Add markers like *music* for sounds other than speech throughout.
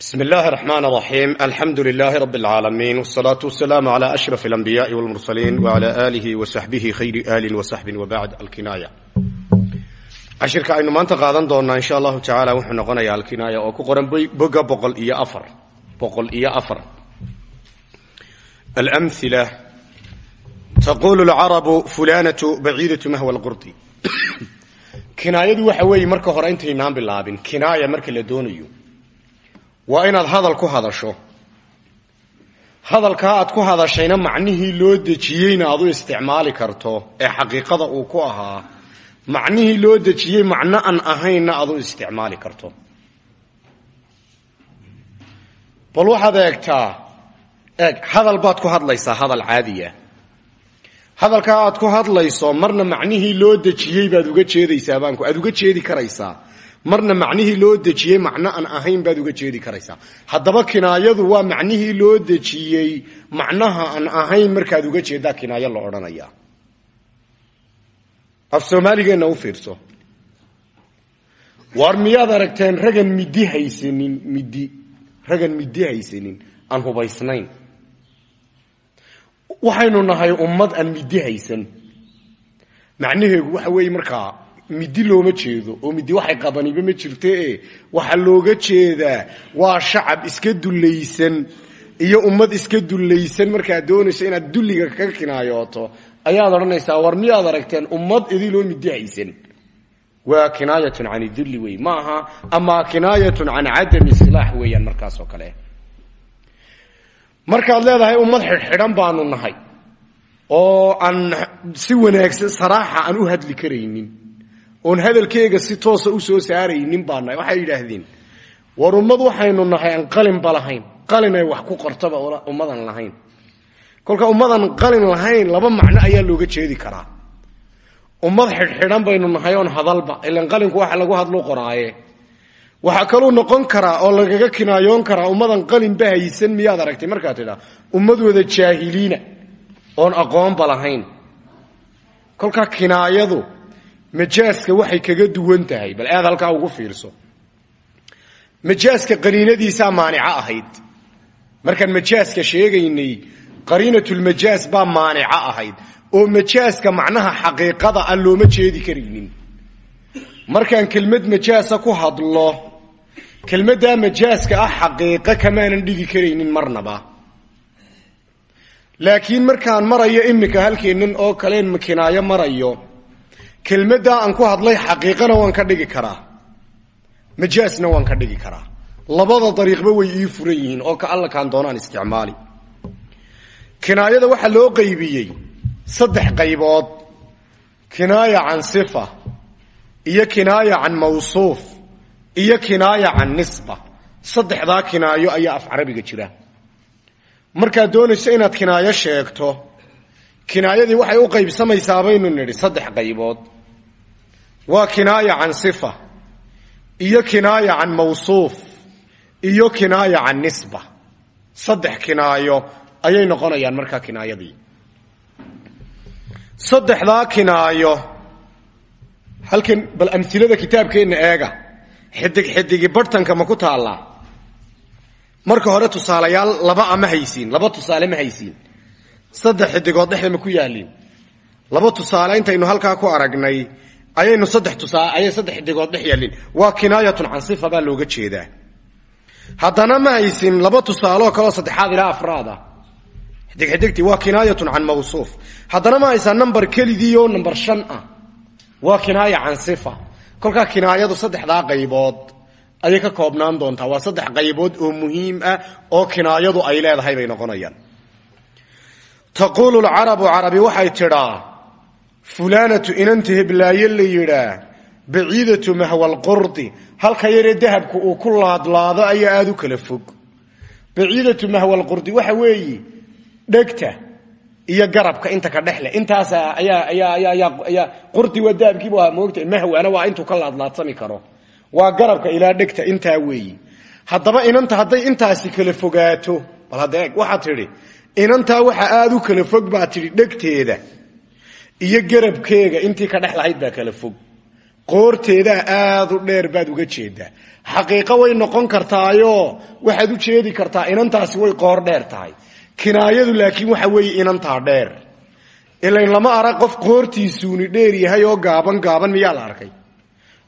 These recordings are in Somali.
بسم الله الرحمن الرحيم الحمد لله رب العالمين والصلاة والسلام على أشرف الأنبياء والمرسلين وعلى آله وصحبه خير آل وصحب وبعد الكناية cashirka aynu maanta qaadan doonnaa insha allahu tacaala wuxuu noqonayaa alkinaaya oo ku qoran boga boqol iyo afar boqol iyo afar alamhila taqulu lcarabu fulanatu baciidatu mahwa lqurdi *coughs* kinaayadu waxa weeye marka hore intaynaan bilaabin kinaaya marka la doonayo waa inaad hadal ku hadasho. Hadalkaa aad ku hadashayna macnihii loo dejiyeyna aad u isticmaali karto ee xaqiiqada uu ku ahaa. Macnihii loo dejiyey macno aan ahaynna aad u isticmaali karto. Bal waxaad eegtaa eeg hadal baad ku hadlaysaa hadal caadiya. Hadalkaa aad ku hadlayso marna macnihii loo dejiyey baad uga jeedaysaa baanku aad uga jeedi karaysaa marna macnihii loo dejiyey macno aan ahayn baad uga jeedi karaysaa. Haddaba kinaayadu waa macnihii loo dejiyey macnaha aan ahayn markaad uga jeedaa kinaayo la odhanaya af soomaaligeenna u fiirso. Waar miyaad aragteen ragan midi haysanin midi ragan midi haysanin aan hubaysnayn. Waxaynu nahay ummad aan midi haysan. Macnaheegu waxa weeye markaa midi looma jeedo oo midi waxay qabaniba ma jirtee? Waxaa looga jeedaa waa shacab iska dullaysan iyo ummad iska dullaysan. Markaad doonayso inaad dulliga kaga kinaayooto ayaad odhanaysaa war miyaad aragteen ummad idiloo midi haysan? Waa kinaayatun can idulli wey ma aha ama kinaayatun can cadami silaax weeyaan markaasoo kale. Markaad leedahay ummad xidhxidhan baanu nahay oo aan si wanaagsan saraaxa aan u hadli karaynin oon hadalkeega si toosa u soo saaraynin baa nahay. Waxay yidhaahdeen war ummad waxaynu nahay aan qalinba lahayn. Qalin ay wax ku qortaba ummadan lahayn. Kolka ummadan qalin lahayn laba macno ayaa looga jeedi karaa. Ummad xidhxidhan baynu nahay oon hadalba ilan qalinku waxa lagu hadlu qoraaye. Waxaa kaluu noqon karaa oo lagaga kinaayoon karaa ummadan qalinba haysan miyaad aragtay. Markaad tidhaa ummad wada jaahiliina oon aqoonba lahayn. Kolka kinaayadu majaaska waxay kaga duwan tahay bal aad halkaa ugu fiirso. Majaaska qaniinadiisaa maanica ahayd. Markaan majaaska sheegaynay qariinatulmajaas baa maanica ahayd. Oo majaaska macnaha xaqiiqada ah looma jeedi karaynin markaan kelmad majaasa ku hadlo kelmaddaa majaaska ah xaqiiqo kamaanan dhigi karaynin marnaba. Laakiin markaan marayo iminka halkeennan oo kaleen kinaayo marayo kelmaddaa aan ku hadlay xaqiiqana waan ka dhigi karaa. Majaasna waan ka dhigi karaa. Labada dariiqba way ii furan yihiin oo ka alla kaan doonaan isticmaali. Kinaayada waxaa loo qaybiyey saddex qaybood. Kinaaya can sifa iyo kinaaya can mawsuuf iyo kinaaya can nisba. Saddexdaa kinaayo ayaa af carabiga jira. Markaad doonayso inaad kinaayo sheegto kinaayadii waxay u qaybsamaysaa baynu nidhi saddex qaybood. Waa kinaaya can sifa iyo kinaaya can mawsuuf iyo kinaaya can nisba. Saddex kinaayo ayay noqonayaan markaa kinaayadii. Saddexdaa kinaayo halkan bal amilada kitaabkeenna eega. Xidig xidigi barhtanka ma ku taallaa? Marka hore tusaalayaal laba ama haysiin laba tusaale ma haysiin saddex xidigood dhexda ma ku yaaliin laba tusaale intaynu halkaa ku aragnay ayaynu saddex tusaale ayay saddex xidigood dhex yaaliin waa kinaayatun can sifa baa looga jeedaa. Haddana ma haysin laba tusaaleoo kaleo saddexaad ilaa afraada xidigxidigtii waa kinaayatun can mawsuuf. Haddana ma haysaa number keligii oo number shan ah. Waa kinaaya can sifa. Kolkaa kinaayadu saddexdaa qaybood ayay ka koobnaan doontaa. Waa saddex qaybood oo muhiim ah oo kinaayadu ay leedahay bay noqonayaan taquulu lcarabu carabi waxay tidhaa fulaanatu inanta heblaayo la yidhaa baciidatu mahwa lqurdi halka yaree dahabku uu ku laadlaado ayaa aada u kala fog. Baciidatu mahwa lqurdi waxa weeye dhegta iyo garabka inta ka dhexle. Intaas qurdi waa dahabkiibu ahaa moogta mahwana waa intuu ka laadlaadsami karo. Waa garabka ilaa dhegta intaa weeyi. Haddaba inanta hadday intaasi kala fogaato bal hadda eeg waxaad tidhi inantaa waxa aada u kala fog baa tidhi dhegteeda iyo garabkeega intii ka dhex baa kala fog. Qoorteedaa aad u dheer baad uga jeedaa xaqiiqo way noqon kartaayo waxaad u jeedi kartaa inantaasi way qoor dheer tahay. Kinaayadu laakiin waxa weeye inantaa dheer. Ilayn lama arag qof qoortiisuuni dheer yahay oo gaaban gaaban miyaa la arkay.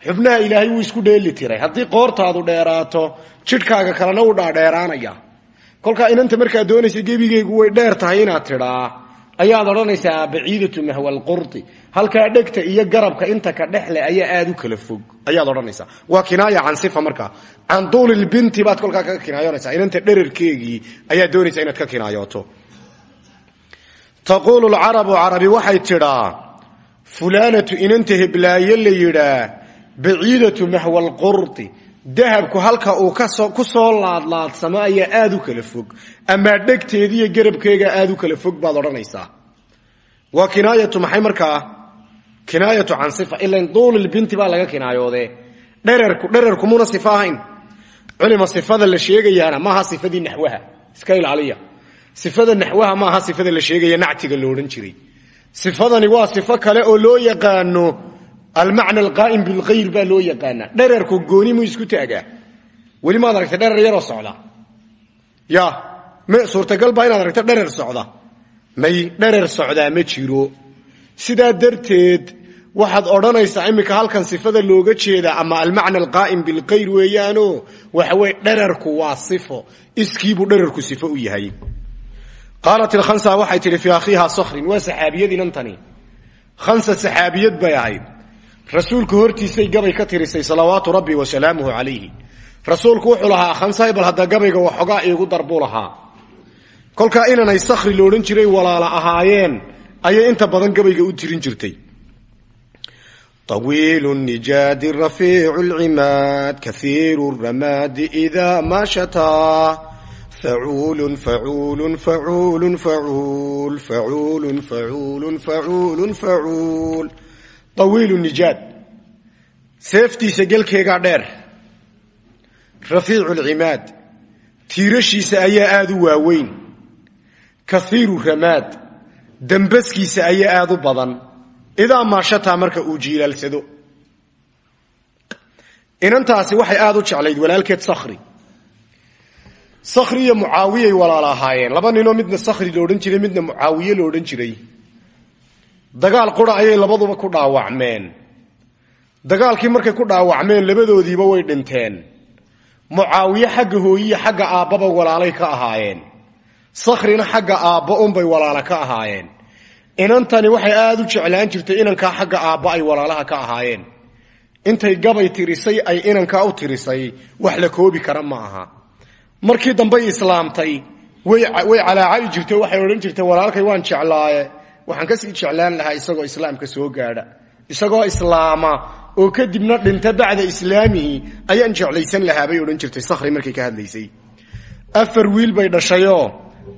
Xubnaha ilaahay wuu isku dheeli tiray. Haddii qoortaadu dheeraato jidhkaaga kalena uu dhaadheeraanaya kolkaa inanta markaad doonaysa gebigeygu way dheer tahay inaad tidhaa ayaad odhanaysaa baciidatu mahwa alqurdi. Halkaa dhegta iyo garabka inta ka dhexle ayaa aad u kala fog. Ayaad odhanaysaa. Waa kinaaya can sifa markaa can duulilbinti baad kolkaa kaga kinaayoonaysaa inanta dherarkeegii ayaad doonaysaa inaad ka kinaayooto taquulu lcarabu carabi waxay tidhaa fulaanatu inanta heblaaye la yidhaa baciidatu mahwa alqurdi dahabku halka uu ku soo laadlaadsamo ayaa aad u kala fog. Amaa dhegteediiyo garabkeega aad u kala fog baad odhanaysaa. Waa kinaayatu maxay markaa kinaayatu can sifa. Ilan duulilbinti baa laga kinaayoodee dherarku dherarku muna sifo ahayn. Culima sifada la sheegayaana maaha sifadii naxwaha. Iska ilaaliya. Sifada naxwaha maaha sifada la sheegaya nactiga lo jiray. Sifadani waa sifo kale oo loo yaqaano almacna alqaa'im bilkhayr baa loo yaqaanaa. Dherarku gooni muu isku taagaa. Weli maad aragtay dherar yaroo socda. Ya m suurtagal baa inaad aragta dherer socda. May dherer socdaa ma jiro. Sidaa darteed waxaad odhanaysaa iminka halkan sifada looga jeedaa ama almacna alqaa'im bilkhayr weeyaano waxa weye dherarku waa sifo. Iskiibuu dherarku sifo u yahay. Qaalat ilkhansa waxay tidhi fii akhiiha sakhrin. Waa saxaabiyad inantani khansa saxaabiyad bay rasuulku hortiisay gabay ka tirisay salawaatu rabbi wa salaamuhu calayhi rasuulku wuxuu lahaa khansahay bal hadda gabayga waxoogaa iigu dar buu lahaa kolkaa inanay sakhri loodhan jiray walaala ahaayeen ayay inta badan gabayga u tirin jirtay طويل النجاد رفيع العماد كثير الرماد إذا ما شتى فعول فعول فعول فعول فعول فعول فعول فعول awiilu nijaad seeftiisa gelkeegaa dheer. rafiicu lcimaad tiirashiisa ayaa aada u waaweyn. Kaiiru ramaad. Dambaskiisa ayaa aada u badan. Idaa maashataa marka uu jiilaalsado. Inantaasi waxay aada u jeclayd walaalkeed sakri sakri iyo mucaawiyay walaala ahaayeen laba ninoo midna sakri la odhan jiray midna mucaawiye la jiray dagaal qura ayay labaduba ku dhaawacmeen. Dagaalkii markay ku dhaawacmeen labadoodiiba way dhinteen. Mucaawiye xagga hooyiya xagga aabbaba walaalay ka ahaayeen. Sakhrina xagga aabba unbay walaala ka ahaayeen. Inantani waxay aada u jeclaan jirtay inankaa xagga aabba ay walaalaha ka ahaayeen. Intay gabay tirisay ay inankaa u tirisay wax la koobi kara ma aha. Markii dambey islaamtay way calaacali jirtay waxay odhan jirtay walaalkay waan jeclaaye waxaan ka sii jeclaan lahaa isagoo islaamka soo gaadha. Isagoo islaama oo kadibna dhinta bacda islaamihi ayaan jeclaysan lahaa bay odhan jirtay. Sakhri markay ka hadlaysay. Afar wiil bay dhashayoo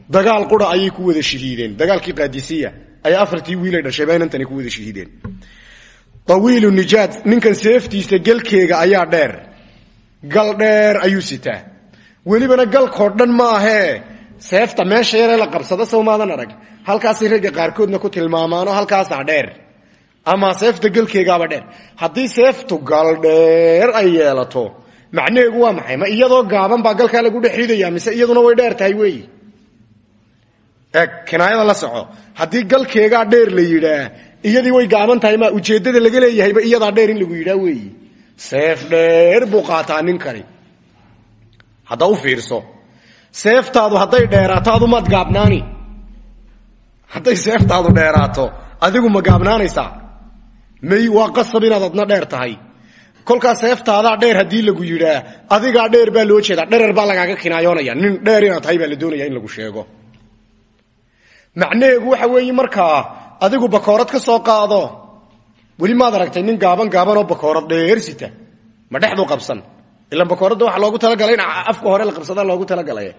dagaal qura ayay ku wada shahiideen. Dagaalkii qaadisiya ayaa afartii wiilay dhashay baa inantani ku wada shahiideen. Tawiilu nijaad ninkan seeftiisa galkeega ayaa dheer. Gal dheer ayuu sitaa. Welibana galkoo dhan ma ahee seefta meesha yaree la qabsado sow arag. Halkaasay ragga qaarkoodna ku tilmaamaanoo halkaasaa dheer. Ama seefta gelkeegaaba dheer. Haddii seeftu gal dheer ay yeelato macnaheegu waa maxay? Ma iyadoo gaaban baa galkaa lagu dhex mise iyaduna way dheer tahay weeyi? Eeg kinaayada la soco. Haddii galkeegaa dheer la yidhaa iyadii way gaaban tahay ma ujeeddada laga leeyahayba iyadaa dheer in lagu yidhaa weeyi? Seef dheer buu qaataa ninkani. Hadda fiirso seeftaadu hadday dheeraato adu maad gaabnaani. Hadday seeftaadu dheeraato adigu ma gaabnaanaysaa? May waa qasab inaad adna dheer tahay. Kolkaa seeftaadaa dheer haddii lagu yidhaa adigaa dheer baa loo jeedaa. Dherer baa lagaaga kinaayoonaya. Nin dheer inaad tahay baa la doonaya in lagu sheego. Macnaheegu waxa weeye markaa adigu bakoorad ka soo qaado. Weli maad aragtay nin gaaban gaaban oo bakoorad dheer sita. Ma dhexdu qabsan ilan bakooradda waxaa loogu talagalay in afka hore la qabsada loogu talagalay.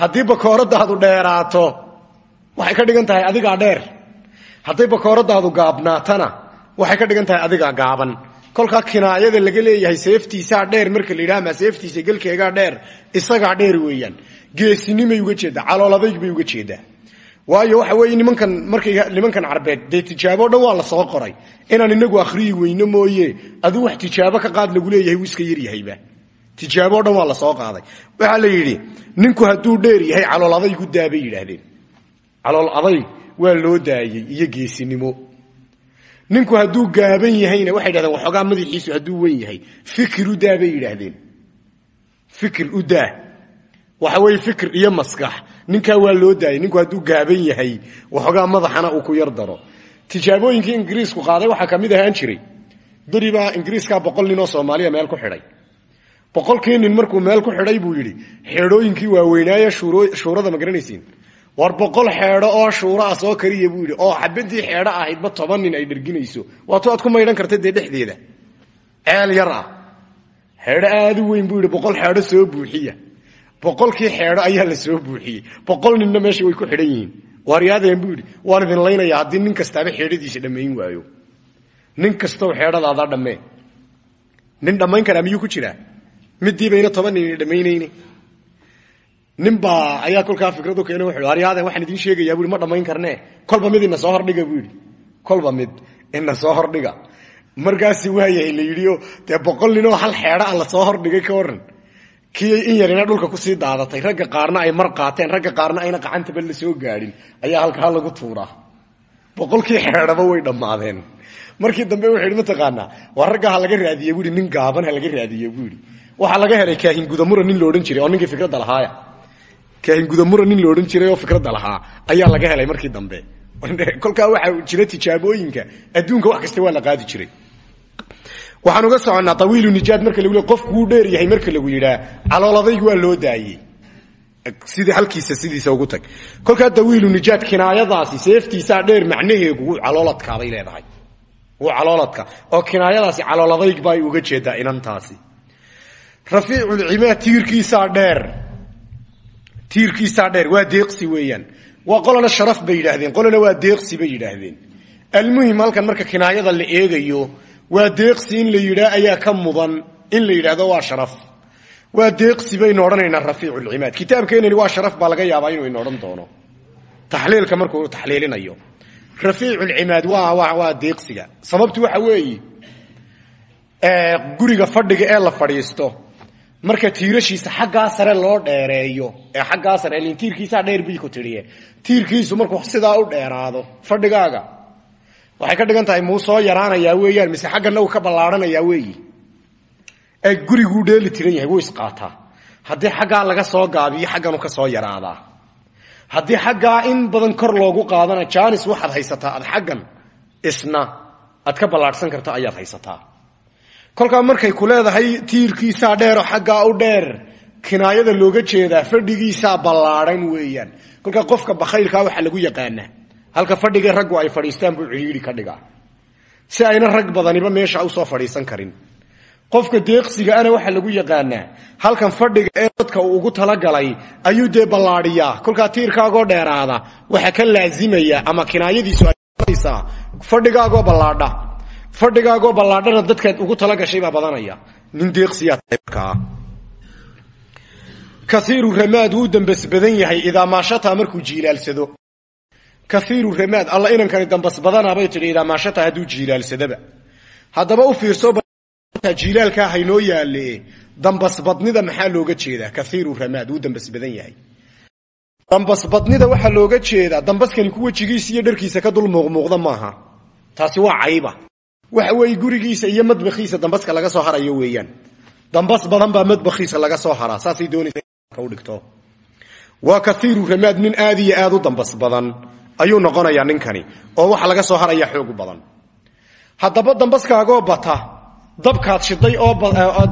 Haddii bakooradaadu dheeraato waxay ka dhigan tahay adigaa dheer. Hadday bakooradaadu gaabnaatana waxay ka dhigan tahay adigaa gaaban. Kolkaa kinaayada laga leeyahay seeftiisaa dheer marka la yidhaha maa seeftiisa gelkeegaa dheer isagaa dheer weeyaan. Geesinimay uga jeeddaa calool adayg bay uga jeeddaa waayo waxa weeye nimankan markay nimankan carbeed dee tijaabo dhan waa la soo qoray. Inaan inagu akhriyi weyno mooye aduu wax tijaabo ka qaad lagu leeyahay wuu iska yaryahayba tijaabo dhan waa la soo qaaday. Waxaa la yidhi ninku hadduu dheer yahay calool adaygu daa bay adayg waa loo daayey iyo geesinimo. Ninku hadduu gaaban yahayna waxay yidhahdeen waxoogaa madaxiisu hadduu wen yahay. Fikir u daa bay fikir u daa. Waxa weeye fikir iyo maskax. Ninkaa waa loo daayay. Ninku hadduu gaaban yahay waxoogaa madaxana uu ku yar daro. Ingiriisku qaaday waxaa ka mid ahaan jiray. Beribaa ingiriiskaa boqol nin oo soomaaliya meel ku xidhay boqolkii nin markuu meel ku xidhay buu yidhi xeedhooyinkii waaweynaaye shuurada ma war boqol xeedho oo shuura ah soo kariya buu yidhi oo xabadii xeedho ahaydba toban nin ay dherginayso waato aad ku maydhan karta dee dhexdeeda. Ceel yar ah aad u weyn buu yidhi boqol xeedho soo buuxiya. Boqolkii xeedho ayaa la soo buuxiyey boqol ninna meesha way ku xidhan yihiin. Waaryaadeen buu yidhi waan idin laynaya haddii nin kastaaba xeedhadiisa dhammayn waayo. Nin kastow xeedhadaadaa dhammee nin dhammayn karaa miyuu ku jiraa midiibayna toban nin dhammaynayni ninbaa ayaa kolkaa fikradu keena wuxu waaryaadeen waxaan idiin sheegayaa bui ma dhammayn karnee kolba mid ina soo hordhiga buu yidhi. Kolba mid ina soo hordhiga. Markaasi waayahay la yidhio dee boqol ninoo hal xeedho ah la soo hordhigay ka waran kii in yarina dhulka ku sii daadatay. Ragga qaarna ay mar qaateen ragga qaarna ayna gacantaba la soo gaadhin. Ayaa halkaa lagu tuuraa. Boqolkii xeedhaba way dhammaadeen. Markii dambe wuxuu yidhi mataqaanaa waa ragga laga raadiye buuhi nin gaaban laga raadiye buu yidhi waxaa laga helay kaahin gudamura nin loodhan jiray oo ninkii fikradda lahaaya kaahin gudamura nin loodhan jiray oo fikradda lahaa ayaa laga helay markii dambe. Kolkaa waxaa jira tijaabooyinka adduunka wax kasta waa la qaadi jiray. Waxaan uga soconnaa tawiilu nijaad marka lagu le qofku wuu dheer yahay marka lagu yidhaa calooladayg waa loo daayey. Sidii halkiisa sidiisa ugu tag. Kolkaa tawiilu nijaad kinaayadaasi seeftiisaa dheer macnaheegu wuu calooladkaabay leedahay. Wuu calooladka oo kinaayadaasi calooladayg ba ay uga jeedaa inantaasi rafiiculcimaad tiirkiisaa dheer. Tiirkiisaa dheer waa deeqsi weeyaan. Waa qolana sharaf bay yidhaahdeen qolana waa deeqsi bay yidhaahdeen. Almuhim halkan marka kinaayada la eegayo waa deeqsi in la yidhaa ayaa ka mudan. In la yidhaahdo waa sharaf. Waa deeqsi baynu odhanaynaa rafiiculcimaad kitaabkeenani waa sharaf baa laga yaabaa inuu ina odhan doono. Taxliilka markuu taxliilinayo. Rafiiculcimaad waa waa deeqsiga. Sababtu waxa weeye guriga fadhiga ee la fadhiisto marka tiirashiisa xaggaa sare loo dheereeyo ee xaggaa sare lin tiirkiisaa dheer bii ku tidhiye tiirkiisu markuu sidaa u dheeraado fadhigaaga waxay ka dhigan tahay muu soo weeyaan mise xaggana uu ka ballaarhanayaa weeyi. Ee guriguu dheeli tiran yahay wuu isqaataa haddii xaggaa laga soo gaabiyo xagganu ka soo yaraadaa. Haddii xaggaa in badan kor loogu qaadana jaanis waxaad haysataa ad xaggan isna aad ka ballaadhsan karta ayaad haysataa kolkaa markay ku leedahay tiirkiisaa dheeroo xaggaa u dheer kinaayada looga jeedaa fadhigiisaa ballaadhan weeyaan. Kolkaa qofka bakhaylkaa waxaa lagu yaqaanaa. Halka fadhigii raggu ay fadhiistaan buu cidhiidhi ka dhigaa. Si ayna rag badaniba meesha u soo fadhiisan karin. Qofka deeqsigaana waxaa lagu yaqaanaa halkan fadhiga ee dadka uu ugu talagalay ayuu dee ballaadhiyaa. Kolkaa tiirkaagoo dheeraada waxaa ka laazimaya ama kinaayadiisu fadhigaagoo ballaadha fadhigaagoo ballaadhana dadkaad ugu talagashay baa badanaya. Nin deeqsiyaa kaiiru ramaad wuu dambas badan yahay idaa maashata markuu jiilaalsado. Kaiiru ramaad alla inankani dambas badanabay tidhi idaa maashata hadduu jiilaalsadaba. Haddaba u fiirso jiilaalkaa haynoo yaale dambasbadnida maxaa looga jeedaa? Kaiiru ramaad wuu dambas badan yahay. Dambasbadnida waxaa looga jeedaa dambaskani ku wejigiisa iyo dharkiisa ka dul muuqmuuqda maaha. Taasi waa cayba waxa weeye gurigiisa iyo madbakiisa dambaska laga soo harayo weeyaan. Dambas badan baa madbakiisa laga soo haraa saasay doonaysaudhigto waa kaiiru ramaad nin aad iyo aad u dambas badan ayuu noqonayaa ninkani oo waxa laga soo haraya xoog badan. Haddaba dambaskaagoo bata dabkaad shiday oo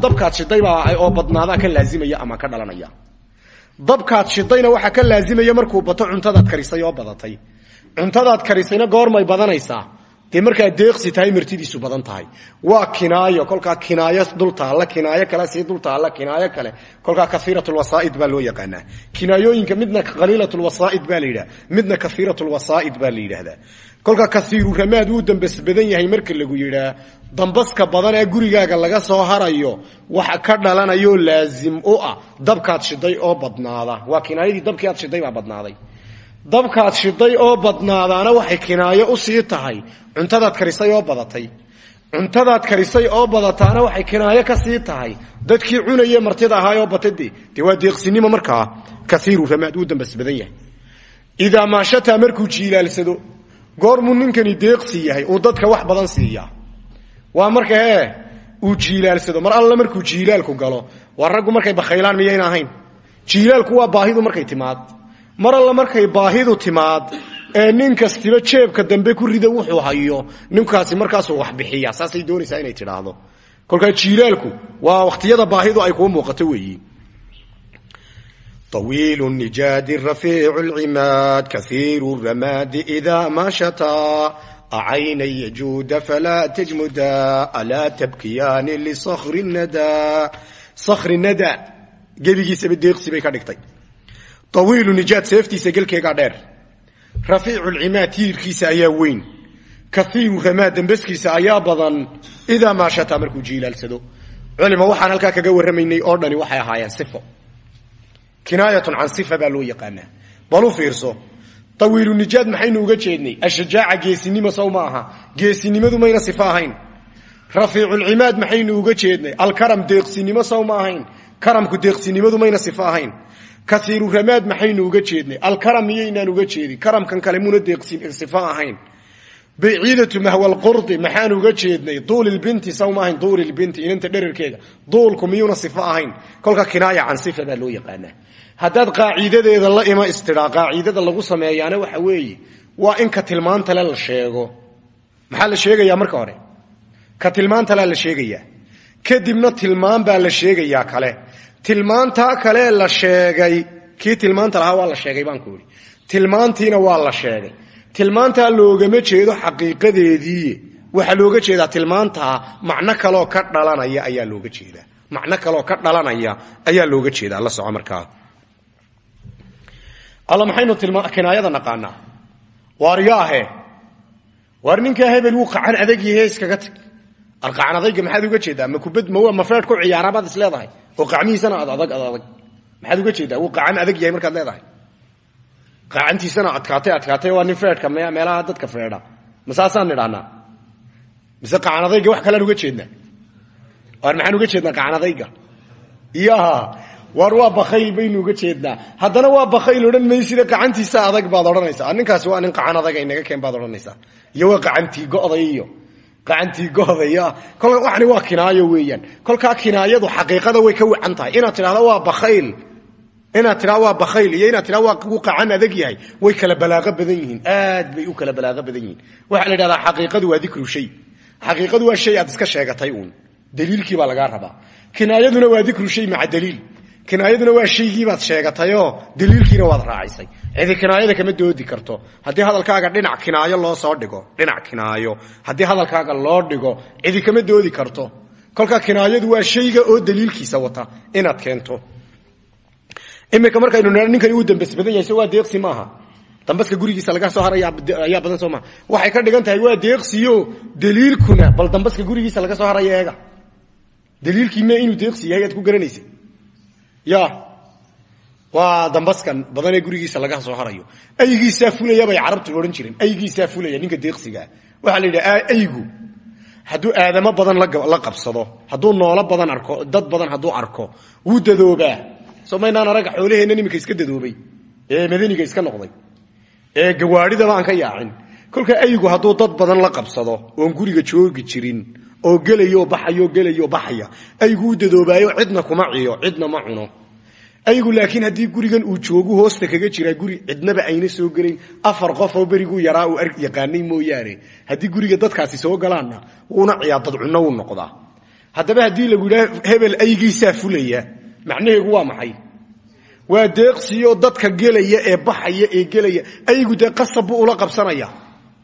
dabkaad shidaybaa oo badnaadaa ka laazimaya ama ka dhalanaya. Dabkaad shidayna waxaa ka laazimaya markuu bato cuntadaad karisay oo badatay. Cuntadaad karisayna goormay badanaysaa dee markaad deeqsi tahay martidiisu badan tahay. Waa kinaayo kolkaa kinaayo dul taalla kinaayo kale sii dul taalla kinaayo kale. Kolkaa kaiiratulwasaaid baa loo yaqaanaa. Kinaayooyinka midna qaliilatulwasaaid baa la yidhaha midna kaiiratulwasaaid baa la yidhaahdaa. Kolkaa ramaad wuu dambas badan yahay marka lagu yidhaa dambaska badan ee gurigaaga laga soo harayo waxa ka dhalanayoo laazim u ah. Dabkaad shiday oo badnaada. Waa kinaayadii dabkii aad shiday baa badnaaday dabkaad shiday oo badnaadaana waxay kinaayo u sii tahay. Cuntadaad karisay oo badatay. Cuntadaad karisay oo badataana waxay kinaayo ka sii tahay. Dadkii cunaye martida ahaayoo batade dee waa deeqsinimo markaa kaiiru ramaad uu dambas badan yahay. Idaa maashataa markuu jiilaalsado goormuu ninkani deeqsi yahay. Uu dadka wax badan siiyaa. Waa marka hee uu jiilaalsado. Mar alla markuu jiilaalku galo waa raggu markay bakhaylaan miyayna ahayn. Jiilaalku waa baahidu markay timaad mar alla markay baahidu timaad ee nin kastiba jeebka dambe ku rida wuxuu hayo ninkaasi markaasuu wax bixiya saasay doonaysaa inay tidhaahdo kolkaa jiilaalku waa wakhtiyada baahidu ay kuu muuqato weeyi طويل النجاد رفيع العماد كثير الرماد إذا ما شطا أعيني يجود فلا تجمدا ألا تبكيان لصخر الندى صخر الندى gebigiisa deeqsi bay ka dhigtay awiilu nijaad seeftiisa gelkeegaa dheer rafiicu lcimaad tiirkiisa ayaa weyn kaiiru ramaa dambaskiisa ayaa badan idaa maashata markuu jiilaalsado culima waxaan halkaa kaga warramaynay oo dhani waxay ahaayeen sifo kinaayatun can sifa baa loo yaqaanaa balu fiirso awiilu nijaad maxaynu uga jeednay ashajaaca geesinimo sow ma aha geesinimadu mayna sifo ahayn rafiiculcimaad maxaynu uga jeednay alkaram deeqsinimo sow ma ahayn karamku deeqsinimadu mayna sifo ahayn kaiiru ramaad maxaynu uga jeednay? Alkaram miyaynaan uga jeedin karamkan kale muna deeqsifo ahayn. Baciidatu mahwalqurdi maxaan uga jeednay? Duulilbinti saw ma ahayn duulilbinti inanta dherarkeega duulku miyuuna sifo ahayn? Kolka kinaaya can sifa loo yaqaanaa haddaad qaaciidadeeda la ima istidhaa qaaciidada lagu sameeyaana waxa weeye waa in ka tilmaantale la sheego. Maxaa la sheegayaa marka hore? Ka tilmaantalea la sheegayaa. Kadibna tilmaan baa la sheegayaa kale tilmaantaa kale la sheegay. Kii tilmaanta lahaa waa la sheegay baan ku idhi tilmaantiina waa la sheegay. Tilmaantaa loogama jeedo xaqiiqadeedii. Waxaa looga jeedaa tilmaantaa macno kaloo ka dhalanaya ayaa looga jeedaa. Macno kaloo ka dhalanaya ayaa looga jeedaa. La soco markaa. Alla maxaynu kinaayada naqaanaa? Waar ninkaa hebel wuu qacan adag yahe iskaga tag. Arqacan adayga maxaad uga jeedaa? Ma kubad ma feed ku ciyaarabaad is leedahay oo qacmihiisana ad adag ad adag. Maxaad uga jeedaa? Wuu qacan adag yahay markaad leedahay. Qacantiisana adkaatay adkaatay waa nin feedhka meelaha dadka feedha ma saasaan nidhahnaa? Mise qacan adayga wax kalean uga jeednaa waar maxaan uga jeednaa qacan adayga ya waar waa bakayl baynu uga jeednaa. Haddana waa bakayl odhan maysida qacantiisa adag baad odhanaysaa. Ninkaasi waa nin qacan adaga inaga keen baad odhanaysaa. Iyo waa qacantii go'day iyo qacantii gohdaya kol waxani waa kinaayo weeyaan. Kolkaa kinaayadu xaqiiqada way ka wacan tahay. Inaad tidhahdo waa bakayl inaad tidhahdo waa bakayl iyo inaad tidhahdo waa uu qacan adag yahay way kala balaaqo badan yihiin. Aad bay u kala balaaqo badan yihiin. Waxaa la yidhahdaa xaqiiqadu waa dikru shay. Xaqiiqadu waa shay aad iska sheegatay uun. Daliilkii baa lagaa rabaa. Kinaayaduna waa dikru shay maca daliil kinaayaduna waa shaygiibaad sheegatayoo daliilkiina waad raacisay. Cidi kinaayada kama doodi karto. Haddii hadalkaaga dhinac kinaayo loo soo dhigo dhinac kinaayo. Haddii hadalkaaga loo dhigo cidi kama doodi karto. Kolkaa kinaayadu waa shayga oo daliilkiisa wata inaad keento. Iminka markaynu nidha ninkani uu dambas badan yahay waa deeqsi maaha. Dambaska gurigiisa laga soo haray ayaa badan soo maaha. Waxay ka dhigan tahay waa deeqsiyo daliilkuna. Bal dambaska gurigiisa laga soo haraya eega. Daliilkii me inuu deeqsi yahay aad ku garanaysa ya waa dambaskan badanee gurigiisa laga soo harayo. Aygiisaa fulaya bay carabtu odhan jireen aygiisaa fulaya ninka deeqsigaa waxaa la yidhaha aygu hadduu aadamo badan la qabsado hadduu noolo badan arko dad badan hadduu arko wuu dadoobaa. Soo maynaan araga xoolaheenna iska dadoobay? Ee madaniga iska noqday? Ee gawaadhidaba aan ka yaacin. Kolka aygu hadduu dad badan la qabsado oon guriga joogi jirin oo gelayo baxayo gelayo baxaya. Aygu u dadoobaayo cidna kuma ciyo cidna ma cuno. Aygu laakiin haddii gurigan uu joogu hoosta kaga jiraa guri cidnaba ayna soo gelayn afar qof oo beriguu yaraa uu yaqaanay mooyaane. Haddii guriga dadkaasi soo galaanna wuuna ciyaa dad cunno wuu noqdaa. Haddaba haddii lagu yidhaha hebel aygiisaa fulaya macnaheegu waa maxay? Waa deeqsiyo dadka gelaya ee baxaya ee gelaya. Aygu dee qasab buu ula qabsanaya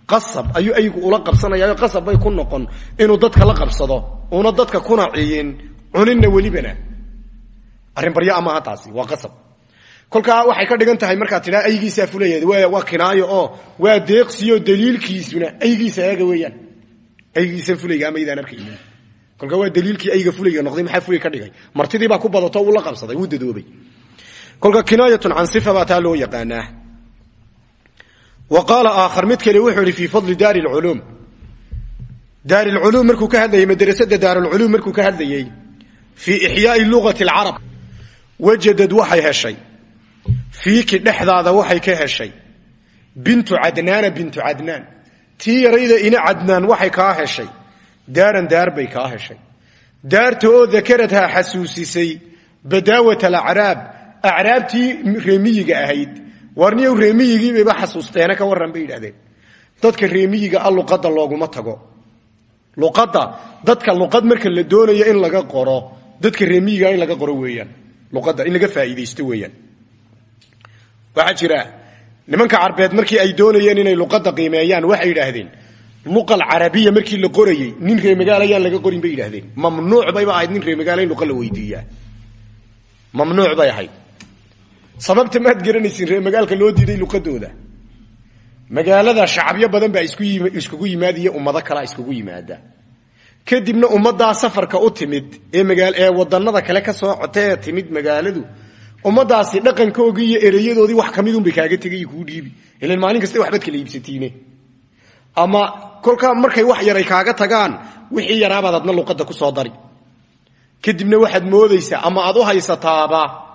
qasab ayuu aygu ula qabsanaya qasab bay ku noqon inuu dadka la qabsado una dadka kuna ciyin cuninna welibana. Arrin baryaa maaha taasi waa qasab. Kolkaa waxay ka dhigan tahay markaad tidhaa aygiisaa fulaya waa kinaayo oo waa deeqsiyo daliilkiisuna aygiisa eega weeyaan. Aygiisa fulayga amaydaan arkaynin kolkaa waa daliilkii ayga fulayga noqday maxaa fulay ka dhigay? Martidii baa ku badato uu la qabsaday wuu dadoobay. Kolka kinaayatun can sifa loo yaqaanaa wa qaala aakhar mid kale wuxuu ihi fii fadli daari lculuum daari lculuum markuu ka hadlayey madrasada daarulculuum markuu ka hadlayey fii ixyaai lugati alcarab wajadad waxay heshay. Fiiki dhexdaada waxay ka heshay. Bintu cadnaana bintu cadnaan. Tii yarayda ina cadnaan waxay kaa heshay. Daaran daar bay kaa heshay. Daarta oo dakaradhaa xasuusisay badaawat alacraab. Acraabtii reemiyiga ahayd warniyow reemiyigiibayba xasuusteena ka warran bay yidhahdeen dadka reemiyiga a luqadda looguma tago. Luqadda dadka luqad marka la doonayo in laga qoro dadka reemiyiga in laga qoro weeyaan. Luqadda in laga faa'iidaysto weeyaan. Waxaa jira nimanka carbeed markii ay doonayeen inay luqadda qiimeeyaan waxay yidhaahdeen luqal carabiya markii la qorayey nin reemagaal ayaan laga qorin bay yidhahdeen mamnuuc bayba ahayd nin reemagaal in luqa weydiiyaa. Mamnuuc bay ahayd sababta maad garanaysin reemagaalka loo diiday luqadooda. Magaalada shacabyo badan baa iskugu yimaad iyo ummado kalaa iskugu yimaada. Kadibna ummaddaa safarka u timid ee wadanada kale ka soo cotee timid magaaladu ummadaasi dhaqankoogii iyo ereyadoodii wax kamidunbay kaaga tegay kuu dhiibi. Ilan maalin kasta waxbaad kala iibsatiine ama kolkaa markay wax yaray kaaga tagaan wixii yaraabaad adna luqadda ku soo dari. Kadibna waxaad moodaysaa ama aad u haysataaba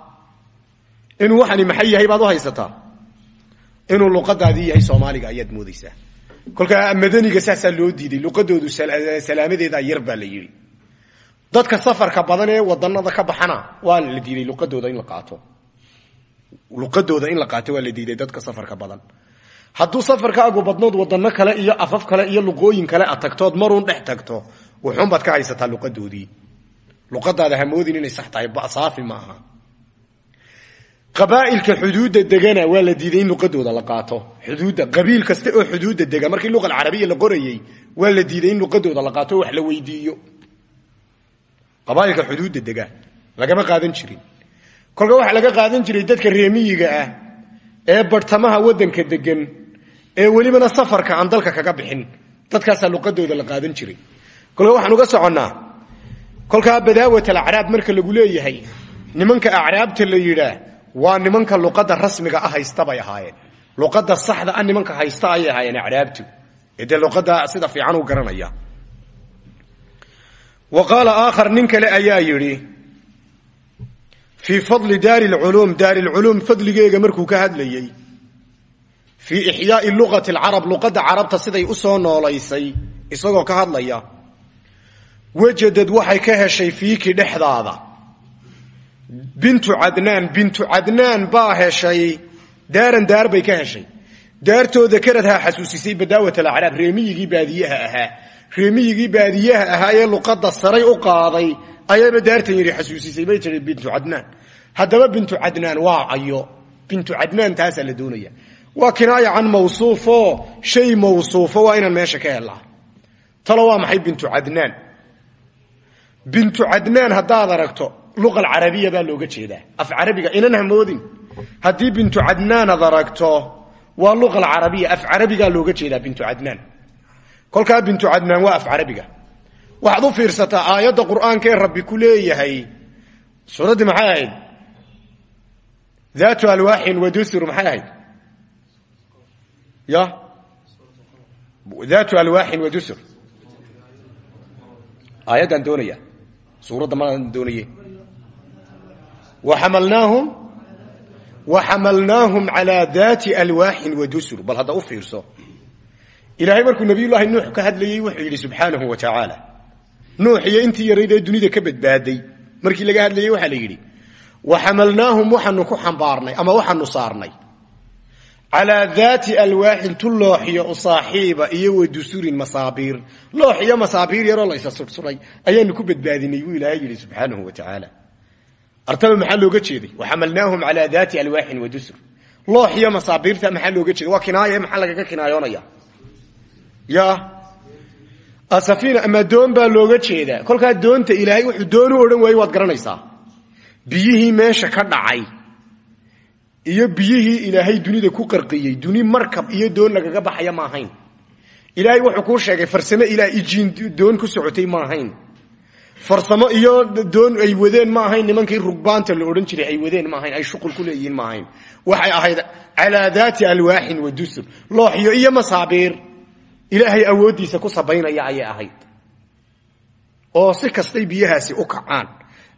inuu waxani maxay yahay baad u haysataa? Inuu luqadaadii yahay soomaaliga ayaad moodaysaa. Kolkaa madaniga saasaa loo diiday luqadoodu salaamadeeda yar la yidhi. Dadka safarka badan ee wadanada ka baxana waa la diiday luqadooda in la qaato. Luqadooda in la qaato waa la diiday dadka safarka badan. Hadduu safarkaagu badnood wadano kale iyo afaf kale iyo luqooyin kale ad maruun dhex tagto wuxuunbaad ka haysataa luqadoodii. Luqadaada hamoodin inay sax tahay saafi ma qabaailka xuduudda degana waa la diiday in luqadooda la qaato. Xuduudda qabiil kasta oo xuduudda dega markii luqa alcarabiya la qorayey waa la diiday in luqadooda la qaato wax la weydiiyo. Qabaailka xuduudda dega lagama qaadan jirin. Kolka waxaa laga qaadan jiray dadka reemiyiga ah ee bartamaha wadanka degan ee welibana safarka aan dalka kaga bixin dadkaasaa luqadooda la qaadan jiray. Kolka waxaan uga soconnaa kolkaa badaawat alacraab marka lagu leeyahay nimanka acraabta la yidhaa waa nimanka luqadda rasmiga ah haysta bay ahaayeen. Luqadda saxda ah nimanka haysta ayay ahaayeen acraabtu ee luqadda sida fiican u garanaya. Wa qaala aakhar nin kale ayaa yidhi fii fadli daari lculuum daari lculuum fadligeega markuu ka hadlayey fii ixyaai luqati alcarab luqadda carabta siday u soo noolaysay isagoo ka hadlaya wajadad waxay ka heshay fiiki dhexdaada bintu cadnaan bintu cadnaan baa heshay. Daaran daar bay ka heshay. Daartooda karadhaa xasuusisay badaawat alacraab reemiyigii baadiyaha ahaa. Reemiyigii baadiyaha ahaa ee luqadda saray u qaaday ayaba daartan yidhi xasuusisay bay tiri bintu cadnaan haddaba bintu cadnaan waa ayo bintu cadnaan taasaa la doonaya. Waa kinaaya can mawsuufo shay mawsuufo waa inaan meesha ka helaa. Talo waa maxay bintu cadnaan bintu cadnaan haddaad aragto luqa alcarabiya baa looga jeedaa af carabiga inan hamoodin haddii bintu cadnaan ad aragto waa luqa alcarabiya af carabigaa looga jeedaa bintu cadnaan kolkaa bintu cadnaan waa af carabiga waxaad u fiirsataa aayadda qur'aanka ee rabbi ku leeyahay suuraddii maxay ahayd daatu alwaaxin wa dusur maxay ahayd ya daatu alwaaxin wa dusur aayaddaan doonaya suuradda maan doonaye waxamalnaahum calaa daati alwaaxin wa dusur bal hadda u fiirso ilaahay markuu nabiyullaahi nuux ka hadlayey wuxuu yidhi subxaanahu wa tacaala nuux iyo intii yarayd ee dunida ka badbaaday markii laga hadlayey waxaa la yidhi waxamalnaahum waxaanu ku xambaarnay ama waxaanu saarnay calaa daati alwaaxin tu looxiyo u saaxiiba iyo wa dusurin masaabiir loox iyo masaabiir yaroo la isa ayaanu ku badbaadinay buu ilaahay artaba maxaa looga jeeday? Waxamalnaahum calaa daati alwaaxin wa dusur loox iyo masaabiirta maxaa looga jeeday? Waa kinaaye maxaa lagaga kinaayoonaya? Ya asafina ama doon baa looga jeedaa. Kolkaa doonta ilaahay wuxuu doon u odhan waayey waad garanaysaa. Biyihii iyo biyihii ilaahay dunida ku qarqiyey duni markab iyo doon lagaga baxaya ma ahayn ilaahay wuxuu kuu sheegay farsamo ilaa ijiin doon ku socotay ma ahayn farsamo iyo doon ay wadeen ma ahayn nimankii rugbaanta la odhan jiray ay wadeen ma ahayn ay shuqul ku leeyihiin ma ahayn. Waxay ahayd calaa daati alwaaxin wa dusur looxyo iyo masaabiir. Ilaahay awooddiisa ku sabaynaya ayay ahayd. Oo si kastay biyahaasi u kacaan